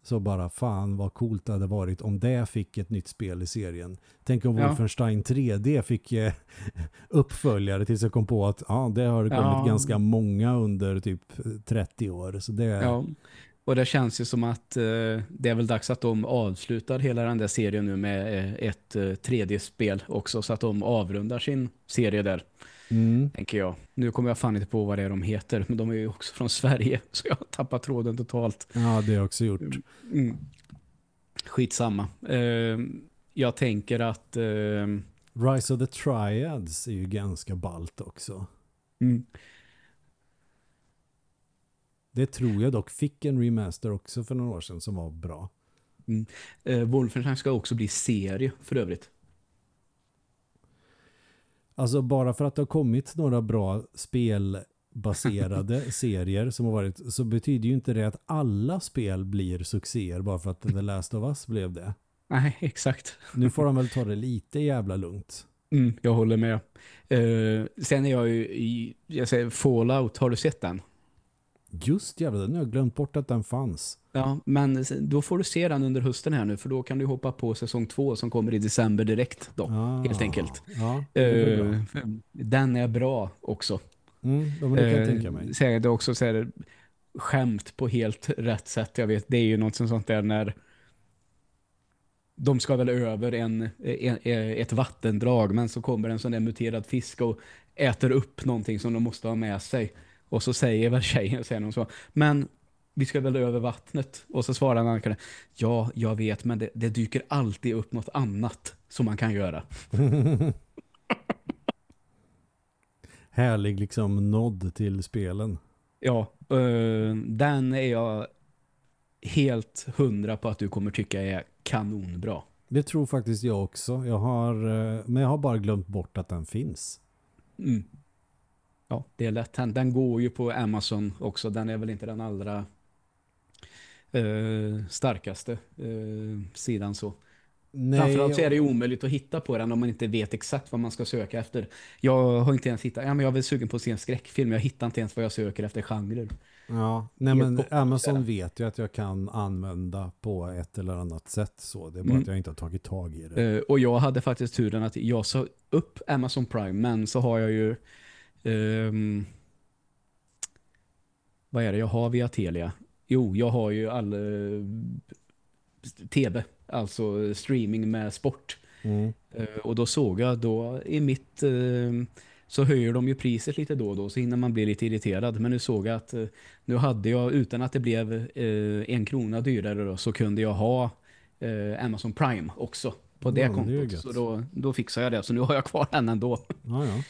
Speaker 1: så bara fan vad coolt det hade varit om det fick ett nytt spel i serien. Tänk om
Speaker 2: Ja.
Speaker 1: Wolfenstein 3D fick eh, uppföljare tills jag kom på att ja, det har kommit
Speaker 2: Ja.
Speaker 1: ganska många under typ 30 år. Så det,
Speaker 2: Ja. Och det känns ju som att eh, det är väl dags att de avslutar hela den där serien nu med eh, ett eh, 3D-spel också så att de avrundar sin serie där,
Speaker 1: Mm.
Speaker 2: tänker jag. Nu kommer jag fan inte på vad det är de heter, men de är ju också från Sverige så jag har tappat tråden totalt.
Speaker 1: ja, det har jag också gjort.
Speaker 2: Mm. Skitsamma. Eh, jag tänker att eh,
Speaker 1: Rise of the Triads är ju ganska balt också.
Speaker 2: mm,
Speaker 1: Det tror jag dock fick en remaster också för några år sedan som var bra.
Speaker 2: eh, Wolfenstein ska också bli serie för övrigt.
Speaker 1: Alltså bara för att det har kommit några bra spelbaserade serier som har varit så betyder ju inte det att alla spel blir succéer bara för att The Last of Us blev det.
Speaker 2: Nej, exakt.
Speaker 1: Nu får de väl ta det lite jävla lugnt.
Speaker 2: Mm, jag håller med. Eh, sen är jag ju i jag säger Fallout, har du sett den?
Speaker 1: Just jävla, den har jag glömt bort att den fanns.
Speaker 2: Ja, men då får du se den under hösten här nu för då kan du hoppa på säsong två som kommer i december direkt då.
Speaker 1: Ah,
Speaker 2: helt enkelt.
Speaker 1: Ja, det är.
Speaker 2: Eh, den är bra också.
Speaker 1: Mm, ja, det kan jag
Speaker 2: Eh,
Speaker 1: tänka mig.
Speaker 2: så är det också så här, skämt på helt rätt sätt. Jag vet, det är ju något som sånt där när de ska väl över en, en, ett vattendrag men så kommer en sån där muterad fisk och äter upp någonting som de måste ha med sig. Och så säger väl tjejen säger någon så, men vi ska väl över vattnet. Och så svarar han ankarna, ja, jag vet, men det, det dyker alltid upp något annat som man kan göra.
Speaker 1: Härlig liksom nod till spelen.
Speaker 2: Ja, eh, den är jag helt hundra på att du kommer tycka är kanonbra.
Speaker 1: Det tror faktiskt jag också. Jag har, eh, men jag har bara glömt bort att den finns.
Speaker 2: Mm. Ja, det är lätt hänt. Den går ju på Amazon också. Den är väl inte den allra eh, starkaste eh, sidan så.
Speaker 1: Nej,
Speaker 2: Framförallt så är det omöjligt att hitta på den om man inte vet exakt vad man ska söka efter. Jag har inte ens hittat, ja men jag är väl sugen på att se en skräckfilm. Jag hittar inte ens vad jag söker efter genrer.
Speaker 1: Ja, nej men. Amazon vet ju att jag kan använda på ett eller annat sätt så. Det är bara
Speaker 2: Mm.
Speaker 1: att jag inte har tagit tag i det.
Speaker 2: Eh, och jag hade faktiskt turen att jag sa upp Amazon Prime, men så har jag ju ehm, vad är det jag har via Telia? Jo, jag har ju all eh, tv, alltså streaming med sport.
Speaker 1: Mm.
Speaker 2: Eh, och då såg jag då i mitt eh, så höjer de ju priset lite då och då så hinner man bli lite irriterad. Men nu såg jag att nu hade jag utan att det blev en krona dyrare då, så kunde jag ha Amazon Prime också på det
Speaker 1: Ja, det
Speaker 2: kontot.
Speaker 1: gött.
Speaker 2: Så då, då fixade jag det. Så nu har jag kvar den ändå.
Speaker 1: Ja, ja.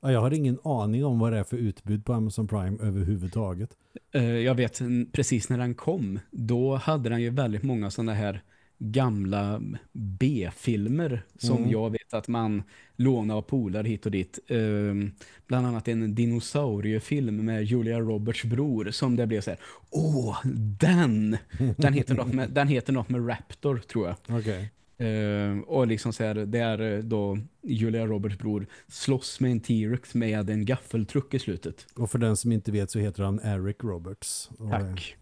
Speaker 2: Ja.
Speaker 1: Ja, Jag har ingen aning om vad det är för utbud på Amazon Prime överhuvudtaget.
Speaker 2: Eh, jag vet precis när den kom, då hade den ju väldigt många sådana här gamla B-filmer som
Speaker 1: Mm.
Speaker 2: jag vet att man lånar av polare hit och dit. Ehm, bland annat en dinosauriefilm med Julia Roberts bror som det blev så här, åh, den! Den heter något med, den heter något med Raptor tror jag.
Speaker 1: Okej.
Speaker 2: Ehm, och liksom så här, där eh, då Julia Roberts bror slåss med en T-Rex med en gaffeltruck i slutet.
Speaker 1: Och för den som inte vet så heter han Eric Roberts.
Speaker 2: Tack.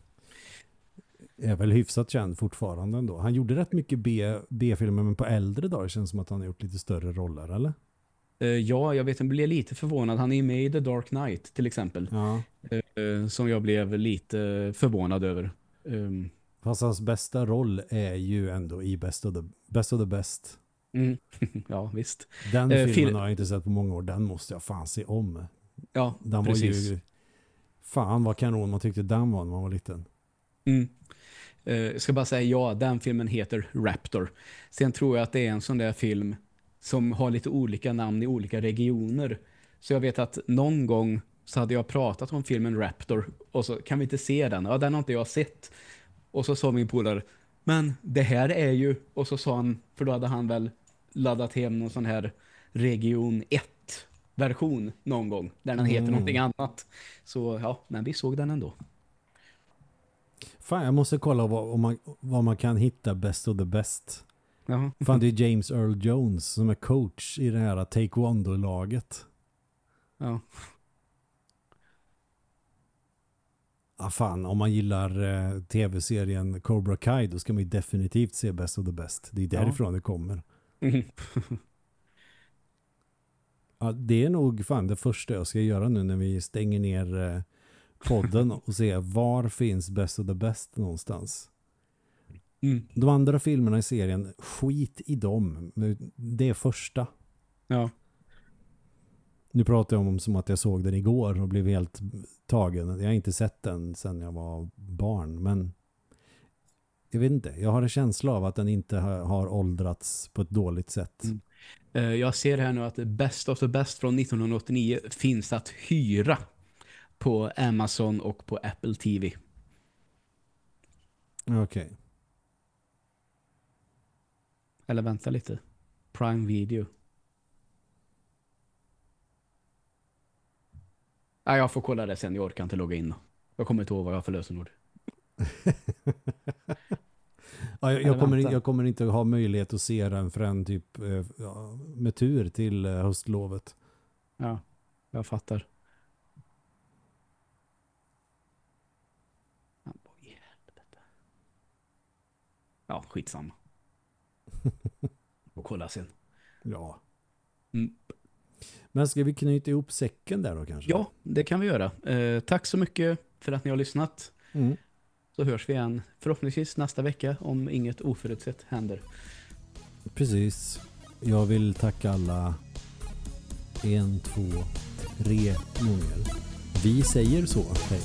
Speaker 1: Är väl hyfsat känd fortfarande ändå. Han gjorde rätt mycket B-filmer men på äldre dagar känns det som att han har gjort lite större roller, eller?
Speaker 2: Eh, ja, jag vet, jag blev lite förvånad. Han är med i The Dark Knight till exempel.
Speaker 1: Ja.
Speaker 2: Eh, som jag blev lite förvånad över. Um,
Speaker 1: Fast hans bästa roll är ju ändå i Best of the, Best, of the Best.
Speaker 2: mm, ja, visst.
Speaker 1: Den
Speaker 2: Eh,
Speaker 1: filmen
Speaker 2: fil-
Speaker 1: har jag inte sett på många år. Den måste jag fan se om.
Speaker 2: Ja,
Speaker 1: Den
Speaker 2: precis.
Speaker 1: var ju... Fan vad kanon man tyckte den var när man var liten.
Speaker 2: Mm. Eh, jag ska bara säga ja, den filmen heter Raptor. Sen tror jag att det är en sån där film som har lite olika namn i olika regioner. Så jag vet att någon gång så hade jag pratat om filmen Raptor och så kan vi inte se den. Ja, den har inte jag sett. Och så sa min polare, men det här är ju, och så sa han, för då hade han väl laddat hem någon sån här region 1 version någon gång där den heter
Speaker 1: Mm.
Speaker 2: någonting annat. Så ja, men vi såg den ändå.
Speaker 1: Fan, jag måste kolla vad, om man, vad man kan hitta Best of the Best.
Speaker 2: Jaha.
Speaker 1: Fan, det är James Earl Jones som är coach i det här Taekwondo-laget.
Speaker 2: Ja.
Speaker 1: Ah, fan, om man gillar eh, tv-serien Cobra Kai då ska man ju definitivt se Best of the Best. Det är
Speaker 2: Ja.
Speaker 1: därifrån det kommer. Ja, det är nog fan det första jag ska göra nu när vi stänger ner eh, podden och se var finns Best of the Best någonstans.
Speaker 2: Mm.
Speaker 1: De andra filmerna i serien, skit i dem. Det är första.
Speaker 2: Ja.
Speaker 1: Nu pratar jag om som att jag såg den igår och blev helt tagen. Jag har inte sett den sedan jag var barn, men jag vet inte. Jag har en känsla av att den inte har, har åldrats på ett dåligt sätt.
Speaker 2: Mm. Eh, Jag ser här nu att Best of the Best från 1989 finns att hyra på Amazon och på Apple TV.
Speaker 1: Okej.
Speaker 2: Eller vänta lite. Prime Video. Nej, jag får kolla det sen. Jag orkar inte logga in. Jag kommer inte ihåg vad jag har för lösenord.
Speaker 1: Ja, jag, jag, kommer, jag kommer inte ha möjlighet att se den förrän typ eh, ja, med tur till eh, höstlovet.
Speaker 2: Ja, jag fattar. Ja, skitsamma. Och kolla sen.
Speaker 1: Ja.
Speaker 2: Mm.
Speaker 1: Men ska vi knyta ihop säcken där då kanske?
Speaker 2: Ja, det kan vi göra. Eh, tack så mycket för att ni har lyssnat.
Speaker 1: Mm.
Speaker 2: Så hörs vi igen förhoppningsvis nästa vecka om inget oförutsett händer.
Speaker 1: Precis. Jag vill tacka alla en, två, tre gånger. Vi säger så. Hej.